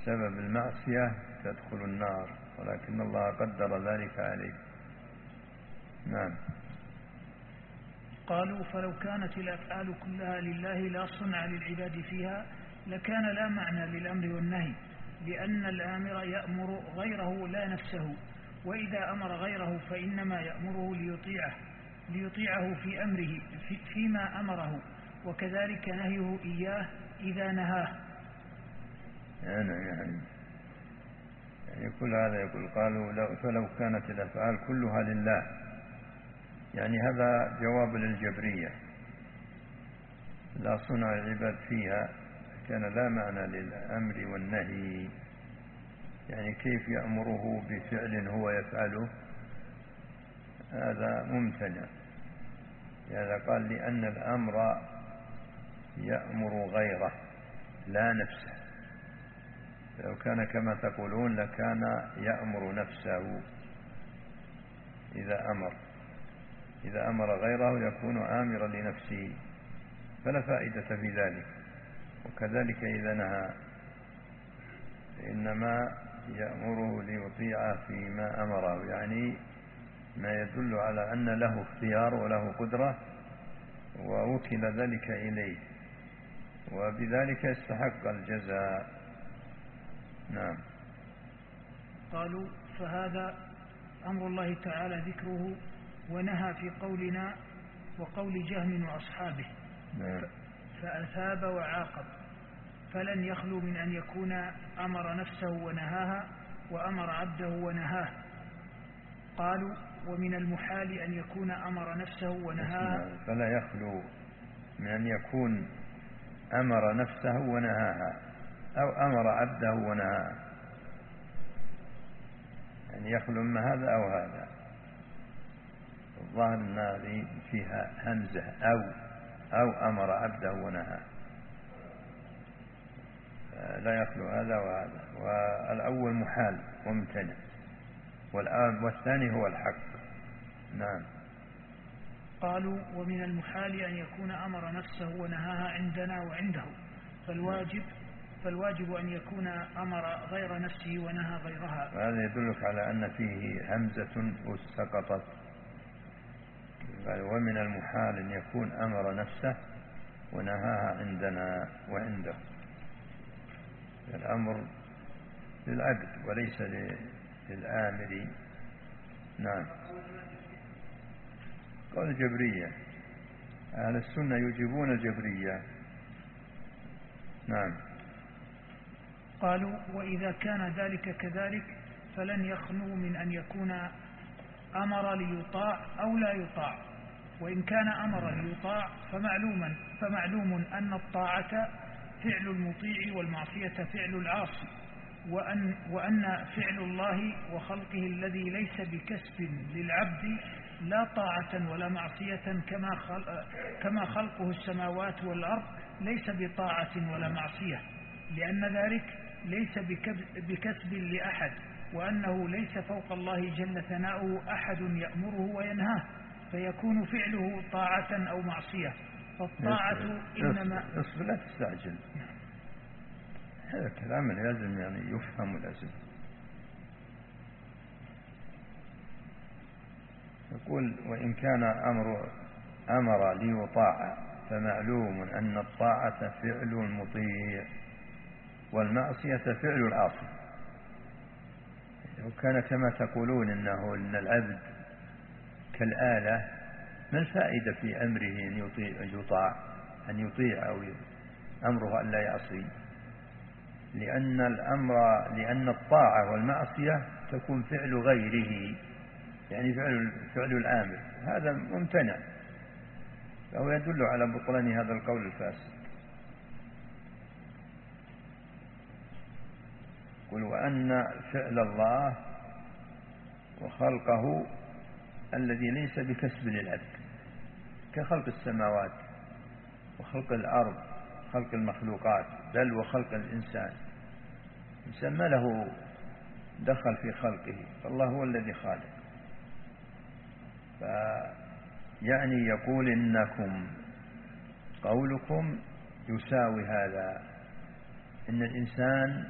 سبب المعصية تدخل النار ولكن الله قدر ذلك عليك. نعم.
قالوا فلو كانت الأفعال كلها لله لا صنع للعباد فيها لكان لا معنى للأمر والنهي لأن الآمر يأمر غيره لا نفسه وإذا أمر غيره فإنما يأمره ليطيعه. ليطيعه في أمره في فيما أمره وكذلك نهيه إياه إذا نهاه.
يعني يعني يعني كل هذا يقول قالوا لو فلو كانت الأفعال كلها لله. يعني هذا جواب للجبرية. لا صنع العباد فيها كان لا معنى للأمر والنهي. يعني كيف يأمره بفعل هو يفعله؟ هذا ممتنع. هذا قال لأن الأمر يأمر غيره لا نفسه. لو كان كما تقولون لكان يأمر نفسه. إذا أمر إذا أمر غيره يكون آمرا لنفسه فلا فائدة في ذلك. وكذلك إذا نهى إنما يأمره ليطيع فيما أمره. يعني ما يدل على أن له اختيار وله قدرة ووكل ذلك إليه وبذلك يستحق الجزاء. نعم.
قالوا فهذا أمر الله تعالى ذكره ونهى في قولنا وقول جهم وأصحابه.
نعم.
فأثاب وعاقب فلن يخلو من أن يكون أمر نفسه ونهاها وأمر عبده ونهاه. قالوا ومن المحال أن يكون أمر نفسه ونهاها
فلا يخلو من أن يكون أمر نفسه ونهاها أو أمر عبده ونهاه يعني يخلو من هذا أو هذا. الظاهر أن هذه فيها همزة أو أو أمر عبده ونهاه. لا يخلو هذا وهذا والأول محال وممتنع والثاني هو الحق. نعم.
قالوا ومن المحال أن يكون أمر نفسه ونهاها عندنا وعنده. فالواجب فالواجب أن يكون أمر غير نفسه ونهى غيرها.
وهذا يدلك على أن فيه همزة سقطت. ومن المحال أن يكون أمر نفسه ونهاها عندنا وعنده. الأمر للعبد وليس للآمر. نعم. قول الجبرية أهل السنة يجيبون الجبرية نعم.
قالوا وإذا كان ذلك كذلك فلن يخلو من أن يكون أمر ليطاع أو لا يطاع. وإن كان أمر ليطاع فمعلوما فمعلوم أن الطاعة فعل المطيع والمعصية فعل العاصي وأن, وأن فعل الله وخلقه الذي ليس بكسب للعبد لا طاعة ولا معصية كما, كما خلقه السماوات والأرض ليس بطاعة ولا معصية لأن ذلك ليس بكسب لأحد وأنه ليس فوق الله جل ثناؤه أحد يأمره وينهاه فيكون فعله طاعة أو معصية. فالطاعة إنما
لا تستعجل. هذا كلام لازم يعني يفهم لازم يقول وإن كان أمر أمر ليطاع فمعلوم أن الطاعة فعل المطيع والمعصية فعل العاصي. لو كان كما تقولون إنه إن العبد كالآلة ما الفائدة في أمره أن يطيع, يطاع أن يطيع أو أمره أن لا يعصي؟ لأن الأمر لأن الطاعة والمعصية تكون فعل غيره. يعني فعل فعل الآمر هذا ممتنع. فهو يدل على بطلان هذا القول الفاسد. قل وأن فعل الله وخلقه الذي ليس بكسب للعبد كخلق السماوات وخلق الأرض خلق المخلوقات بل وخلق الإنسان. الإنسان ما له دخل في خلقه فالله هو الذي خالق. فيعني يقول إنكم قولكم يساوي هذا إن الإنسان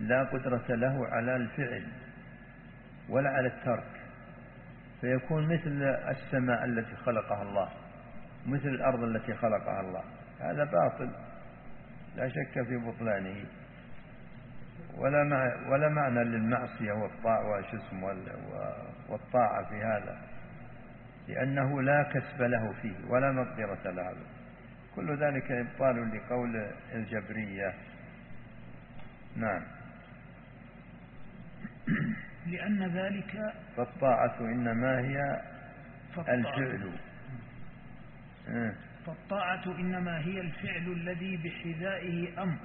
لا قدرة له على الفعل ولا على الترك فيكون مثل السماء التي خلقها الله مثل الأرض التي خلقها الله. هذا باطل لا شك في بطلانه. ولا ولا معنى للمعصية والطاعة والطاعة في هذا. لأنه لا كسب له فيه ولا مقدرة له. كل ذلك إبطال لقول الجبرية. نعم.
لأن ذلك
فالطاعة إنما هي الفعل.
آه. فالطاعة إنما هي الفعل الذي بحذائه أمر.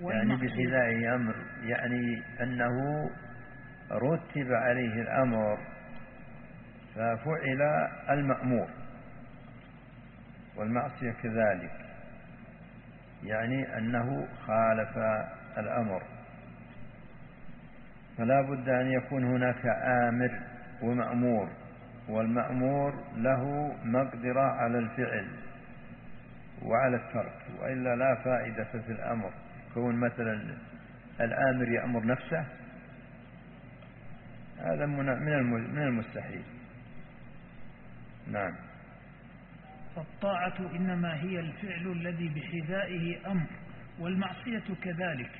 يعني بحذائه أمر. يعني أنه رتب عليه الأمر ففعل المأمور والمعصية كذلك يعني أنه خالف الأمر. فلا بد أن يكون هناك آمر ومأمور والمأمور له مقدرة على الفعل وعلى الترك وإلا لا فائدة في الأمر. كون مثلا الآمر يأمر نفسه هذا من المستحيل. نعم.
فالطاعة إنما هي الفعل الذي بحذائه أمر والمعصية كذلك.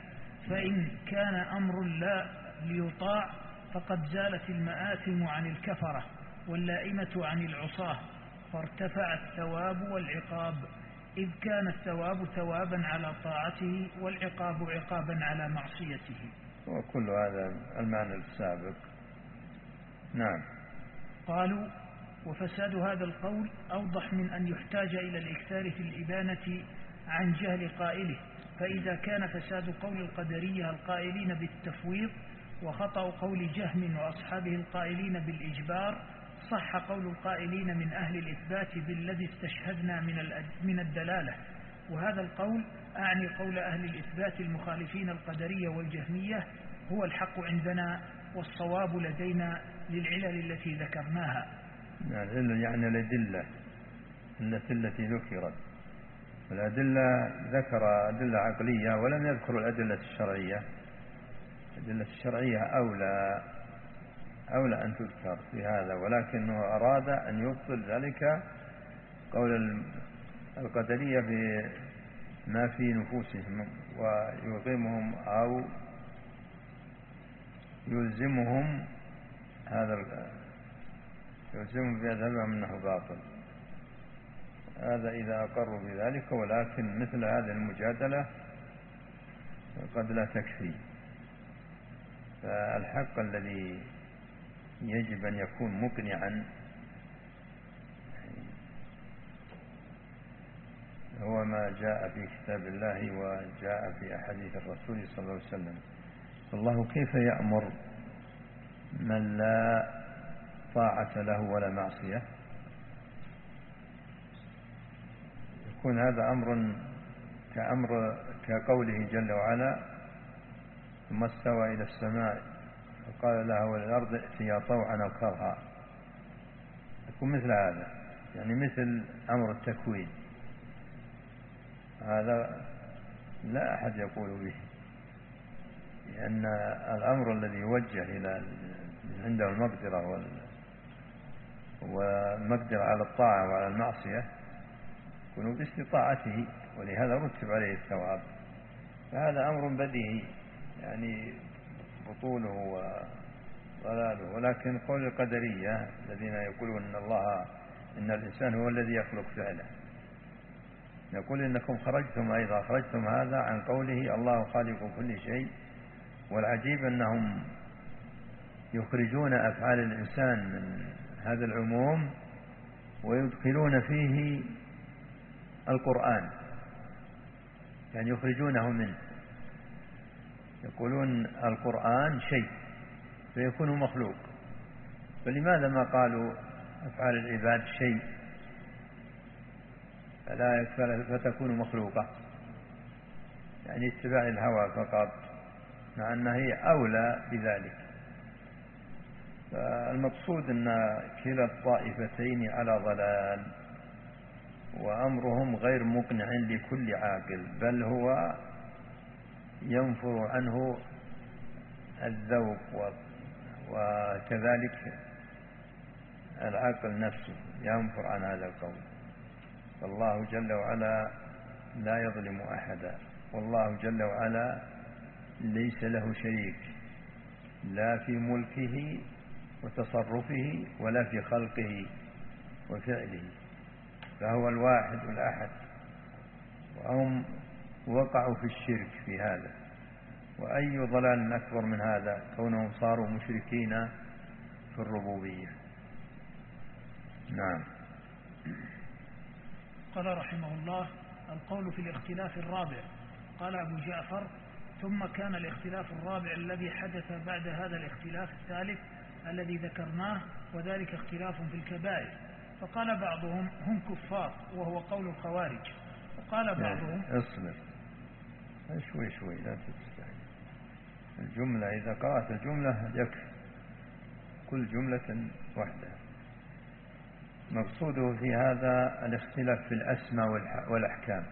فإن كان أمر لا ليطاع فقد زالت المآثم عن الكفرة واللائمة عن العصاة فارتفع الثواب والعقاب. إذ كان الثواب ثوابا على طاعته والعقاب عقابا على معصيته.
وكل هذا المعنى السابق. نعم.
قالوا وفساد هذا القول أوضح من أن يحتاج إلى الإكثار في الإبانة عن جهل قائله. فإذا كان فساد قول القدرية القائلين بالتفويض وخطأ قول جهم وأصحابه القائلين بالإجبار صح قول القائلين من أهل الإثبات بالذي استشهدنا من من الدلالة. وهذا القول أعني قول أهل الإثبات المخالفين القدرية والجهمية هو الحق عندنا والصواب لدينا للعلل التي ذكرناها.
يعني الأدلة. التي التي ذكرت. الأدلة ذكر أدلة عقلية ولم يذكر الأدلة الشرعية. الأدلة الشرعية أولى أولى أن تذكر في هذا ولكنه أراد أن يبطل ذلك قول القدرية في ما في نفوسهم ويقيمهم أو يلزمهم هذا يلزمهم بأذهبهم أنه باطل. هذا إذا أقروا بذلك ولكن مثل هذه المجادلة قد لا تكفي. فالحق الذي يجب أن يكون مقنعا هو ما جاء في كتاب الله وجاء في أحاديث الرسول صلى الله عليه وسلم. الله كيف يأمر من لا طاعة له ولا معصية. يكون هذا أمر كأمر كقوله جل وعلا ثم استوى إلى السماء وقال لها وللأرض ائتيا طوعا أو كرها. يكون مثل هذا يعني مثل أمر التكوين. هذا لا أحد يقول به لأن الأمر الذي يوجه إلى عنده المقدرة والمقدرة على الطاعة وعلى المعصية يكون باستطاعته ولهذا رتب عليه الثواب. فهذا أمر بديهي يعني بطوله وضلاله ولكن قول القدرية الذين يقولون أن الله إن الإنسان هو الذي يخلق فعله. يقول إنكم خرجتم أيضا خرجتم هذا عن قوله الله خالق كل شيء. والعجيب أنهم يخرجون أفعال الإنسان من هذا العموم ويدخلون فيه القرآن يعني يخرجونه منه. يقولون القرآن شيء فيكون مخلوق. فلماذا ما قالوا أفعال العباد شيء؟ فلا فتكون مخلوقة. يعني اتباع الهوى فقط مع أنها هي أولى بذلك. فالمقصود أن كلا الطائفتين على ضلال وأمرهم غير مقنع لكل عاقل بل هو ينفر عنه الذوق وكذلك العقل نفسه ينفر عن هذا القول. فالله جل وعلا لا يظلم أحدا. والله جل وعلا ليس له شريك لا في ملكه وتصرفه ولا في خلقه وفعله فهو الواحد الأحد. وهم وقعوا في الشرك في هذا. وأي ضلال أكبر من هذا؟ كونهم صاروا مشركين في الربوبية. نعم.
قال رحمه الله القول في الاختلاف الرابع. قال أبو جعفر ثم كان الاختلاف الرابع الذي حدث بعد هذا الاختلاف الثالث الذي ذكرناه وذلك اختلاف في الكبائر. فقال بعضهم هم كفار وهو قول الخوارج. وقال
يعني
بعضهم
اصبر. شوي شوي لا تستعجل. الجملة إذا قرأت الجملة يكفي. كل جملة وحدها. مقصوده في هذا الاختلاف في الأسماء والأحكام.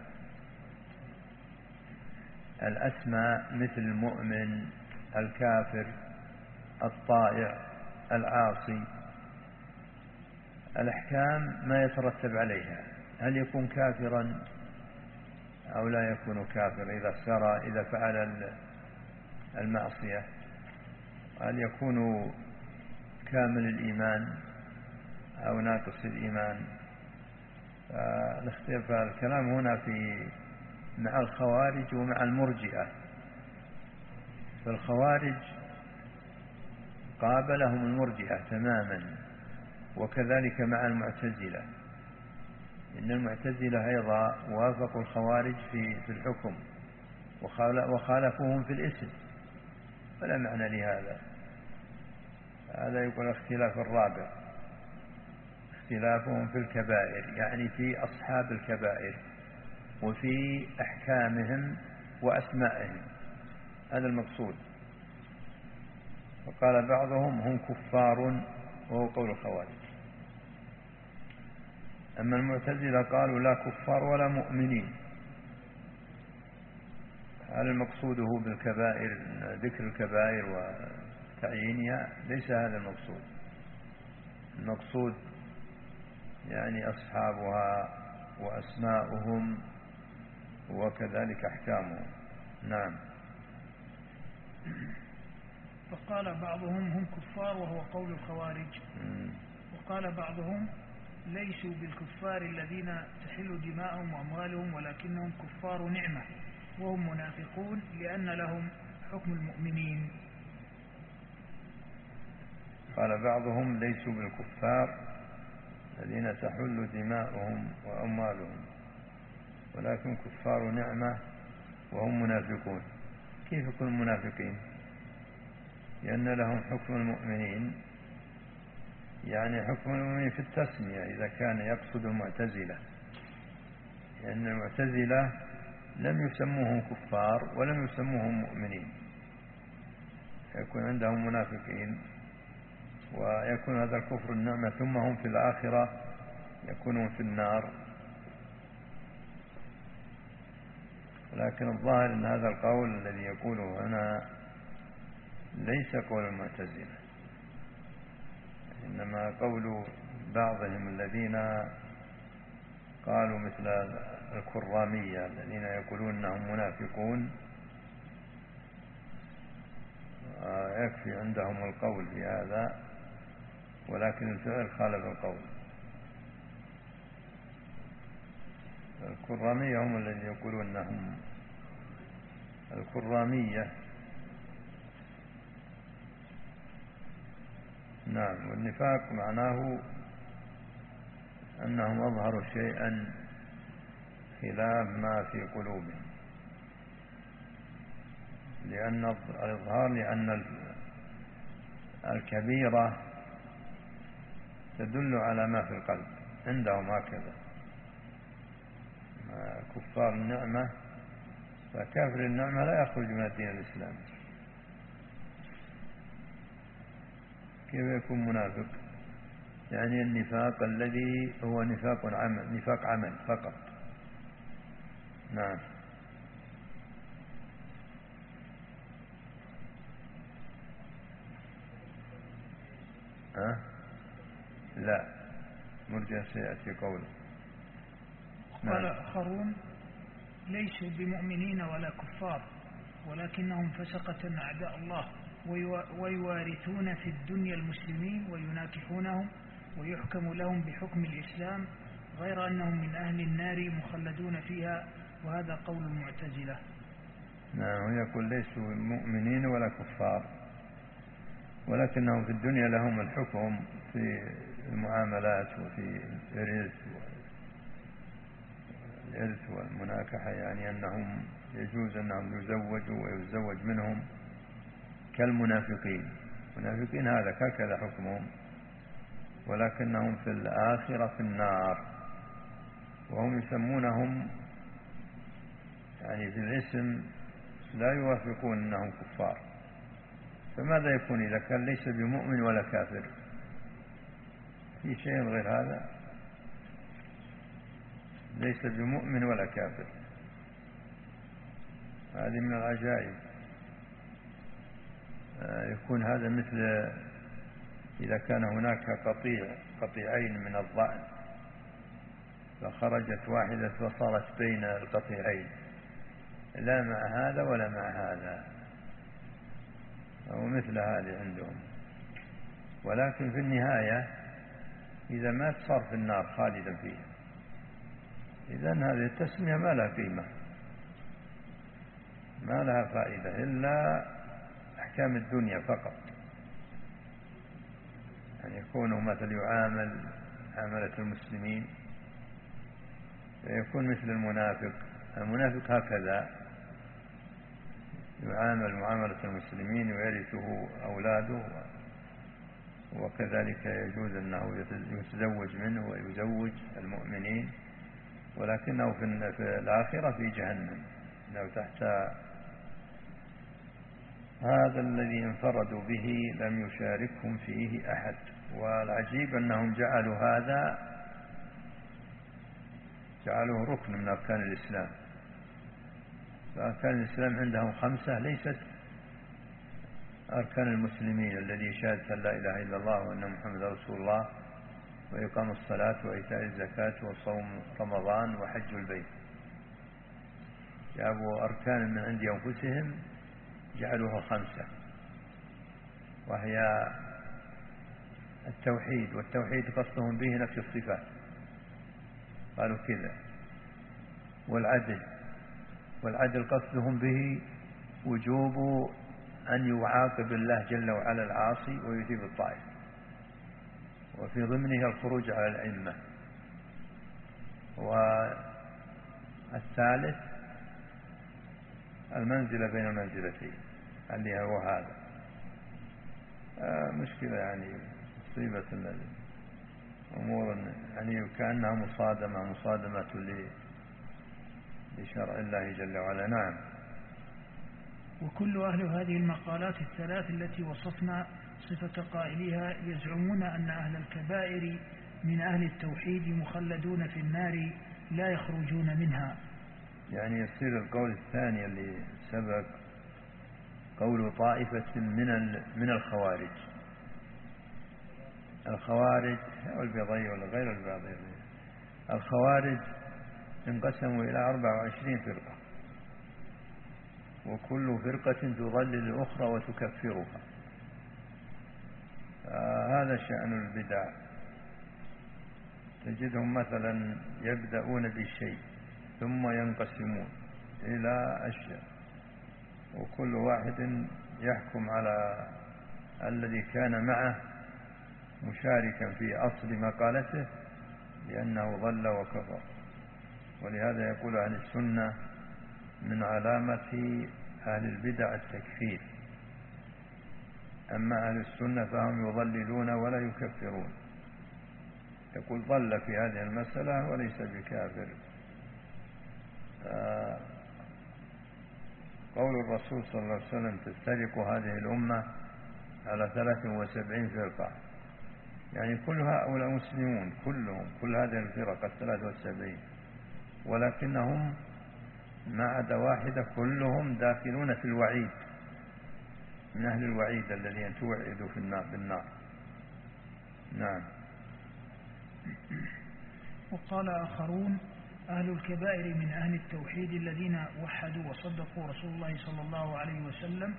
الأسماء مثل المؤمن الكافر الطائع. العاصي. الأحكام ما يترتب عليها. هل يكون كافرا أو لا يكون كافر إذا سرى إذا فعل المعصية. هل يكون كامل الإيمان أو ناقص الإيمان؟ فالكلام هنا في مع الخوارج ومع المرجئة. فالخوارج قابلهم المرجئة تماما وكذلك مع المعتزلة. إن المعتزلة أيضا وافقوا الخوارج في الحكم وخالفوهم في الاسم. فلا معنى لهذا. هذا يقول اختلاف الرابع. اختلافهم في الكبائر يعني في أصحاب الكبائر وفي أحكامهم وأسمائهم. هذا المقصود. وقال بعضهم هم كفار وهو قول الخوارج. أما المعتزلة قالوا لا كفار ولا مؤمنين. هل المقصود هو بالكبائر ذكر الكبائر وتعيينها؟ ليس هذا المقصود. المقصود يعني أصحابها وأسماؤهم وكذلك أحكامهم. نعم.
فقال بعضهم هم كفار وهو قول الخوارج. وقال بعضهم ليسوا بالكفار الذين تحل دماءهم وأموالهم ولكنهم كفار نعمة وهم منافقون لأن لهم حكم المؤمنين.
قال بعضهم ليسوا بالكفار الذين تحل دماؤهم وأموالهم ولكن كفار نعمة وهم منافقون. كيف يكونوا منافقين؟ لأن لهم حكم المؤمنين يعني حكم المؤمنين في التسمية إذا كان يقصد المعتزلة. لأن المعتزلة لم يسموهم كفار ولم يسموهم مؤمنين. يكون عندهم منافقين ويكون هذا الكفر النعمة ثم هم في الآخرة يكونون في النار. لكن الظاهر أن هذا القول الذي يقوله هنا ليس قول المعتزلة. إنما قول بعضهم الذين قالوا مثل الكرامية الذين يقولون أنهم منافقون يكفي عندهم القول في هذا ولكن الفعل خالف القول. الكرامية هم الذين يقولون أنهم الكرامية نعم والنفاق معناه أنهم أظهروا شيئا خلاف ما في قلوبهم. لأن الإظهار لأن الكبيرة تدل على ما في القلب عندهم هكذا. كفار النعمة فكافر النعمة لا يخرج من الدين الإسلامي. كيف يكون منافق؟ يعني النفاق الذي هو نفاق عمل نفاق عمل فقط. نعم. ها؟ لا. مرجع سيأتي قوله.
قال آخرون نعم. ليسوا بمؤمنين ولا كفار ولكنهم فسقة أعداء الله. ويوارثون في الدنيا المسلمين ويناكحونهم ويحكم لهم بحكم الإسلام غير أنهم من أهل النار مخلدون فيها وهذا قول المعتزلة.
نعم يقول ليسوا مؤمنين ولا كفار ولكنهم في الدنيا لهم الحكم في المعاملات وفي الإرث الإرث والمناكحة يعني أنهم يجوز أنهم يزوجوا ويزوج منهم. كالمنافقين. المنافقين هذا هكذا حكمهم. ولكنهم في الآخرة في النار. وهم يسمونهم يعني في الاسم لا يوافقون أنهم كفار. فماذا يكون إذا كان ليس بمؤمن ولا كافر؟ في شيء غير هذا؟ ليس بمؤمن ولا كافر. هذه من العجائب. يكون هذا مثل إذا كان هناك قطيع قطيعين من الضأن. فخرجت واحدة فصارت بين القطيعين. لا مع هذا ولا مع هذا. أو مثل هذه عندهم. ولكن في النهاية إذا مات صار في النار خالدا فيها. إذا هذه التسمية ما لها قيمة. ما لها فائدة إلا أحكام الدنيا فقط. يعني يكون مثل يعامل عاملة المسلمين فيكون مثل المنافق. المنافق هكذا يعامل معاملة المسلمين ويرثه أولاده وكذلك يجوز أنه يتزوج منه ويزوج المؤمنين ولكنه في الآخرة في جهنم. لو تحت هذا الذي انفردوا به لم يشاركهم فيه أحد. والعجيب أنهم جعلوا هذا جعلوه ركن من أركان الإسلام. فأركان الإسلام عندهم خمسة ليست أركان المسلمين الذي أن لا إله إلا الله وأن محمد رسول الله وإقام الصلاة وإيتاء الزكاة وصوم رمضان وحج البيت. جابوا أركان من عند أنفسهم جعلوها خمسة. وهي التوحيد والتوحيد قصدهم به نفس الصفات. قالوا كذا. والعدل والعدل قصدهم به وجوب أن يعاقب الله جل وعلا العاصي ويثيب الطائف. وفي ضمنه الخروج على الأئمة. والثالث المنزلة بين المنزلتين. اللي هو هذا. آه مشكلة يعني مصيبة أمور يعني كأنها مصادمة مصادمة لشرع الله جل وعلا. نعم.
وكل أهل هذه المقالات الثلاث التي وصفنا صفة قائلها يزعمون أن أهل الكبائر من أهل التوحيد مخلدون في النار لا يخرجون منها.
يعني يصير القول الثاني اللي سبق قول طائفة من من الخوارج. الخوارج والبيضي ولا غير البيضي الخوارج انقسموا إلى 24 فرقة. وكل فرقة تضلل الأخرى وتكفرها. هذا شأن البدع. تجدهم مثلا يبدأون بالشيء ثم ينقسمون إلى أشياء. وكل واحد يحكم على الذي كان معه مشاركا في أصل مقالته لأنه ضل وكفر. ولهذا يقول أهل السنة من علامة أهل البدع التكفير. أما أهل السنة فهم يضللون ولا يكفرون. يقول ضل في هذه المسألة وليس بكافر. قول الرسول صلى الله عليه وسلم تفترق هذه الأمة على 73 فرقة. يعني كل هؤلاء مسلمون كلهم كل هذه الفرق الثلاث والسبعين. ولكنهم ما عدا واحدة كلهم داخلون في الوعيد. من أهل الوعيد الذين توعدوا في النار بالنار. نعم.
وقال آخرون أهل الكبائر من أهل التوحيد الذين وحدوا وصدقوا رسول الله صلى الله عليه وسلم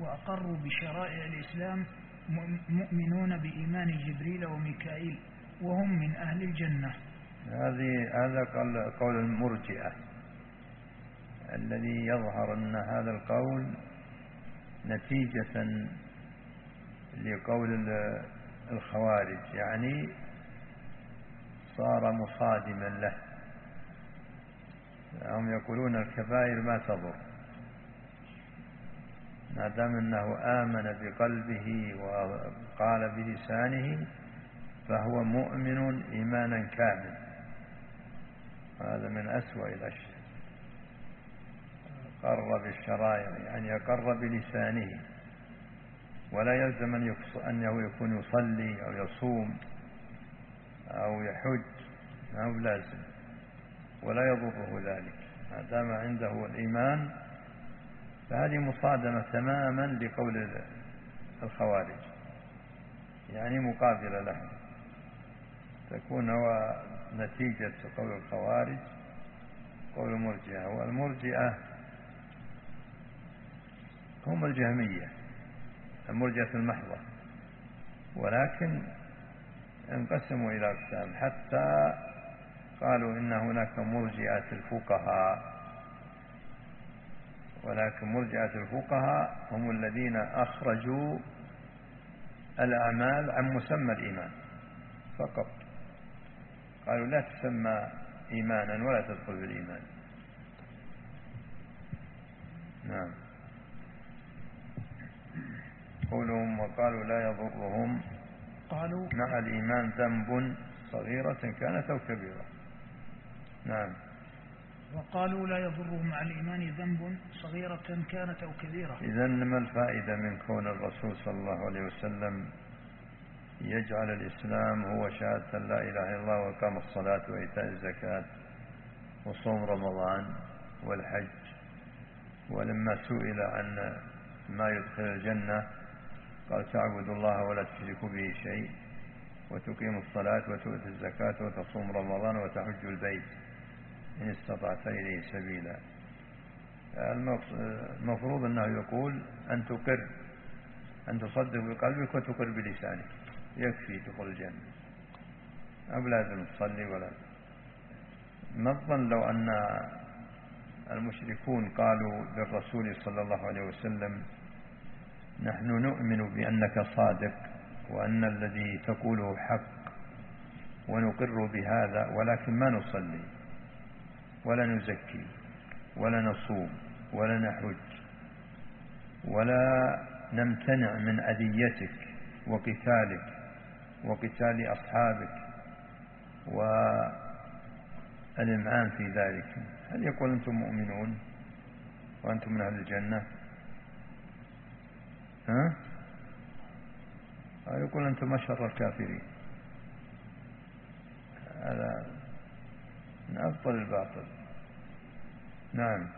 وأقروا بشرائع الإسلام مؤمنون بإيمان جبريل وميكائيل وهم من أهل الجنة.
هذه هذا قول المرجئة الذي يظهر أن هذا القول نتيجة لقول الخوارج يعني صار مصادما له. هم يقولون الكبائر ما تضر. ما دام أنه آمن بقلبه وقال بلسانه فهو مؤمن إيمانا كامل هذا من أسوأ الأشياء. قر بالشرائع يعني اقر بلسانه. ولا يلزم أنه يكون يصلي أو يصوم أو يحج ما هو لازم ولا يضره ذلك. ما دام عنده الإيمان. فهذه مصادمة تماما لقول الخوارج. يعني مقابلة له تكون هو نتيجة قول الخوارج قول المرجئة. والمرجئة هم الجهمية المرجئة المحضة. ولكن انقسموا إلى أقسام حتى قالوا إن هناك مرجئة الفقهاء ولكن مرجئة الفقهاء هم الذين أخرجوا الأعمال عن مسمى الإيمان فقط. قالوا لا تسمى إيمانا ولا تدخل بالإيمان. نعم. قولهم وقالوا لا يضرهم.
قالوا
مع الإيمان ذنب صغيرة كانت أو كبيرة. نعم.
وقالوا لا يضره مع الإيمان ذنب صغيرة كانت أو كبيرة.
إذا ما الفائدة من كون الرسول صلى الله عليه وسلم يجعل الإسلام هو شهادة لا إله إلا الله وقام الصلاة وإيتاء الزكاة وصوم رمضان والحج ولما سئل عن ما يدخل الجنة قال تعبد الله ولا تشرك به شيء وتقيم الصلاة وتؤتي الزكاة وتصوم رمضان وتحج البيت. إن استطعت إليه سبيلا. المفروض أنه يقول أن تقر أن تصدق بقلبك وتقر بلسانك. يكفي دخول الجنة. أو لازم تصلي ولا الظن لو أن المشركون قالوا للرسول صلى الله عليه وسلم نحن نؤمن بأنك صادق وأن الذي تقوله حق ونقر بهذا ولكن ما نصلي. ولا نزكي ولا نصوم ولا نحج ولا نمتنع من أذيتك وقتالك وقتال أصحابك والإمعان في ذلك. هل يقول أنتم مؤمنون وأنتم من أهل الجنة؟ ها؟ يقول أنتم أشر الكافرين؟ هذا من أبطل الباطل. نعم.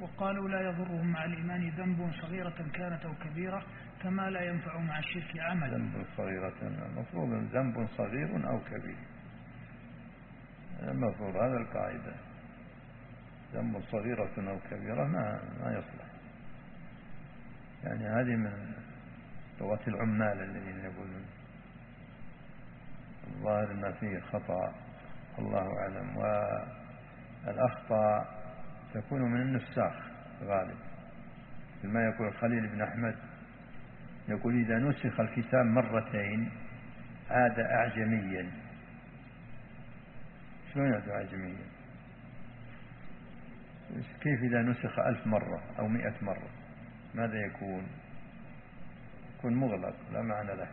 وقالوا لا يضرهم مع الإيمان ذنب صغيرة كانت أو كبيرة كما لا ينفع مع الشرك عمل.
ذنب صغيرة المفروض ذنب صغير أو كبير. المفروض هذا القاعدة. ذنب صغيرة أو كبيرة ما ما يصلح. يعني هذه من لغة العمال الذين يقولون. الظاهر ما فيه خطأ. الله أعلم. والأخطاء تكون من النساخ غالب كما يقول خليل بن أحمد يقول إذا نسخ الكتاب مرتين عاد أعجميا. شلون يعد أعجميا؟ كيف إذا نسخ ألف مرة أو مئة مرة؟ ماذا يكون؟ يكون مغلق لا معنى له.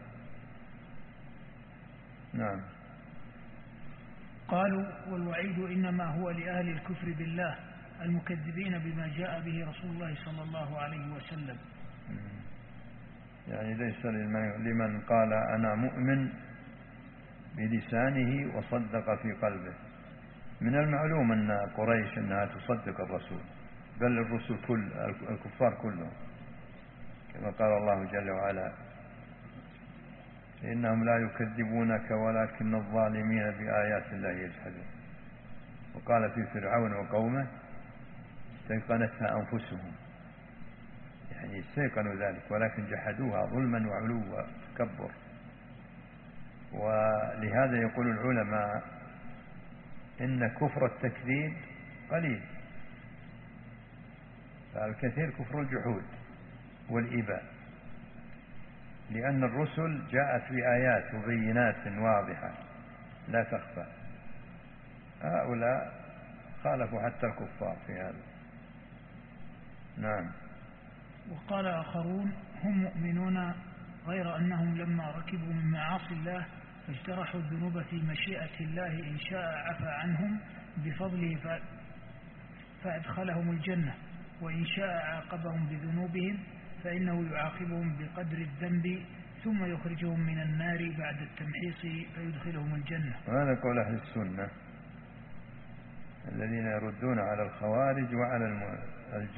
نعم.
قالوا والوعيد إنما هو لأهل الكفر بالله المكذبين بما جاء به رسول الله صلى الله عليه وسلم.
يعني ليس لمن قال أنا مؤمن بلسانه وصدق في قلبه. من المعلوم أن قريش أنها تصدق الرسول بل الرسل كل الكفار كلهم كما قال الله جل وعلا إنهم لا يكذبونك ولكن الظالمين بآيات الله يجحدون. وقال في فرعون وقومه استيقنتها أنفسهم. يعني استيقنوا ذلك ولكن جحدوها ظلما وعلوا تكبر ولهذا يقول العلماء إن كفر التكذيب قليل. فالكثير كفر الجحود والإباء. لأن الرسل جاءت بآيات وبينات واضحة. لا تخفى. هؤلاء خالفوا حتى الكفار في هذا. نعم.
وقال آخرون هم مؤمنون غير أنهم لما ركبوا من معاصي الله فاجترحوا الذنوب في مشيئة الله إن شاء عفى عنهم بفضله فأدخلهم الجنة وإن شاء عاقبهم بذنوبهم فإنه يعاقبهم بقدر الذنب ثم يخرجهم من النار بعد التمحيص فيدخلهم الجنة.
وهذا قول أهل السنة الذين يردون على الخوارج وعلى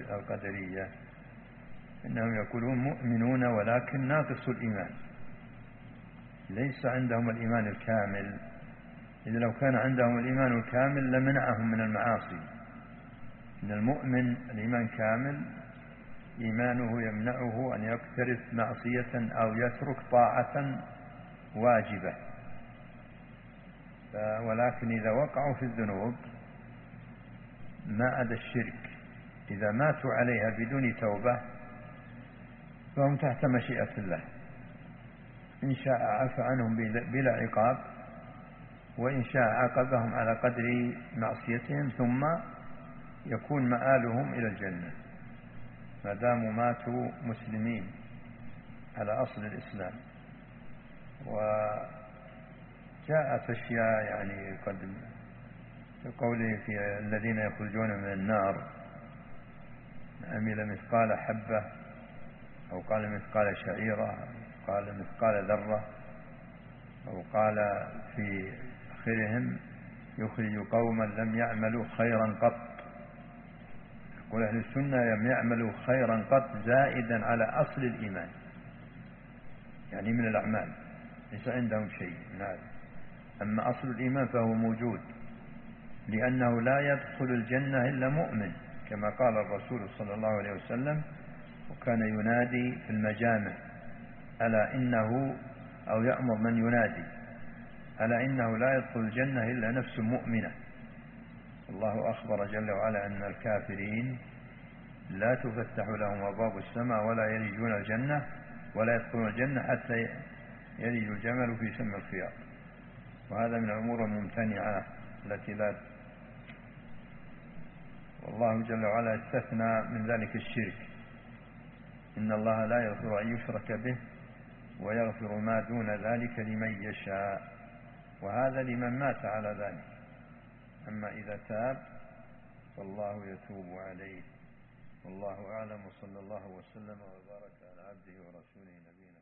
القدرية. إنهم يقولون مؤمنون ولكن ناقص الإيمان. ليس عندهم الإيمان الكامل. إذا لو كان عندهم الإيمان الكامل لمنعهم من المعاصي. إن المؤمن الإيمان كامل إيمانه يمنعه أن يقترف معصية أو يترك طاعة واجبة. ولكن إذا وقعوا في الذنوب ما عدا الشرك. إذا ماتوا عليها بدون توبة فهم تحت مشيئة الله. إن شاء عفى عنهم بلا عقاب وإن شاء عاقبهم على قدر معصيتهم ثم يكون مآلهم إلى الجنة. ما داموا ماتوا مسلمين على أصل الإسلام. وجاءت أشياء يعني قد قوله في الذين يخرجون من النار عمل مثقال حبة أو قال مثقال شعيرة قال مثقال ذرة أو قال في آخرهم يخرج قوما لم يعملوا خيرا قط. يقول أهل السنة لم يعملوا خيرا قط زائدا على أصل الإيمان. يعني من الأعمال ليس عندهم شيء من هذا. أما أصل الإيمان فهو موجود لأنه لا يدخل الجنة إلا مؤمن كما قال الرسول صلى الله عليه وسلم وكان ينادي في المجامع ألا إنه أو يأمر من ينادي ألا إنه لا يدخل الجنة إلا نفس مؤمنة. الله أخبر جل وعلا أن الكافرين لا تفتح لهم أبواب السماء ولا يلجون الجنة ولا يدخلون الجنة حتى يلج الجمل في سم الخياط. وهذا من الأمور الممتنعة التي لا والله جل وعلا استثنى من ذلك الشرك. إن الله لا يغفر أن يشرك به ويغفر ما دون ذلك لمن يشاء. وهذا لمن مات على ذلك. أما إذا تاب فالله يتوب عليه. والله أعلم. وصلى الله وسلم وبارك على عبده ورسوله نبينا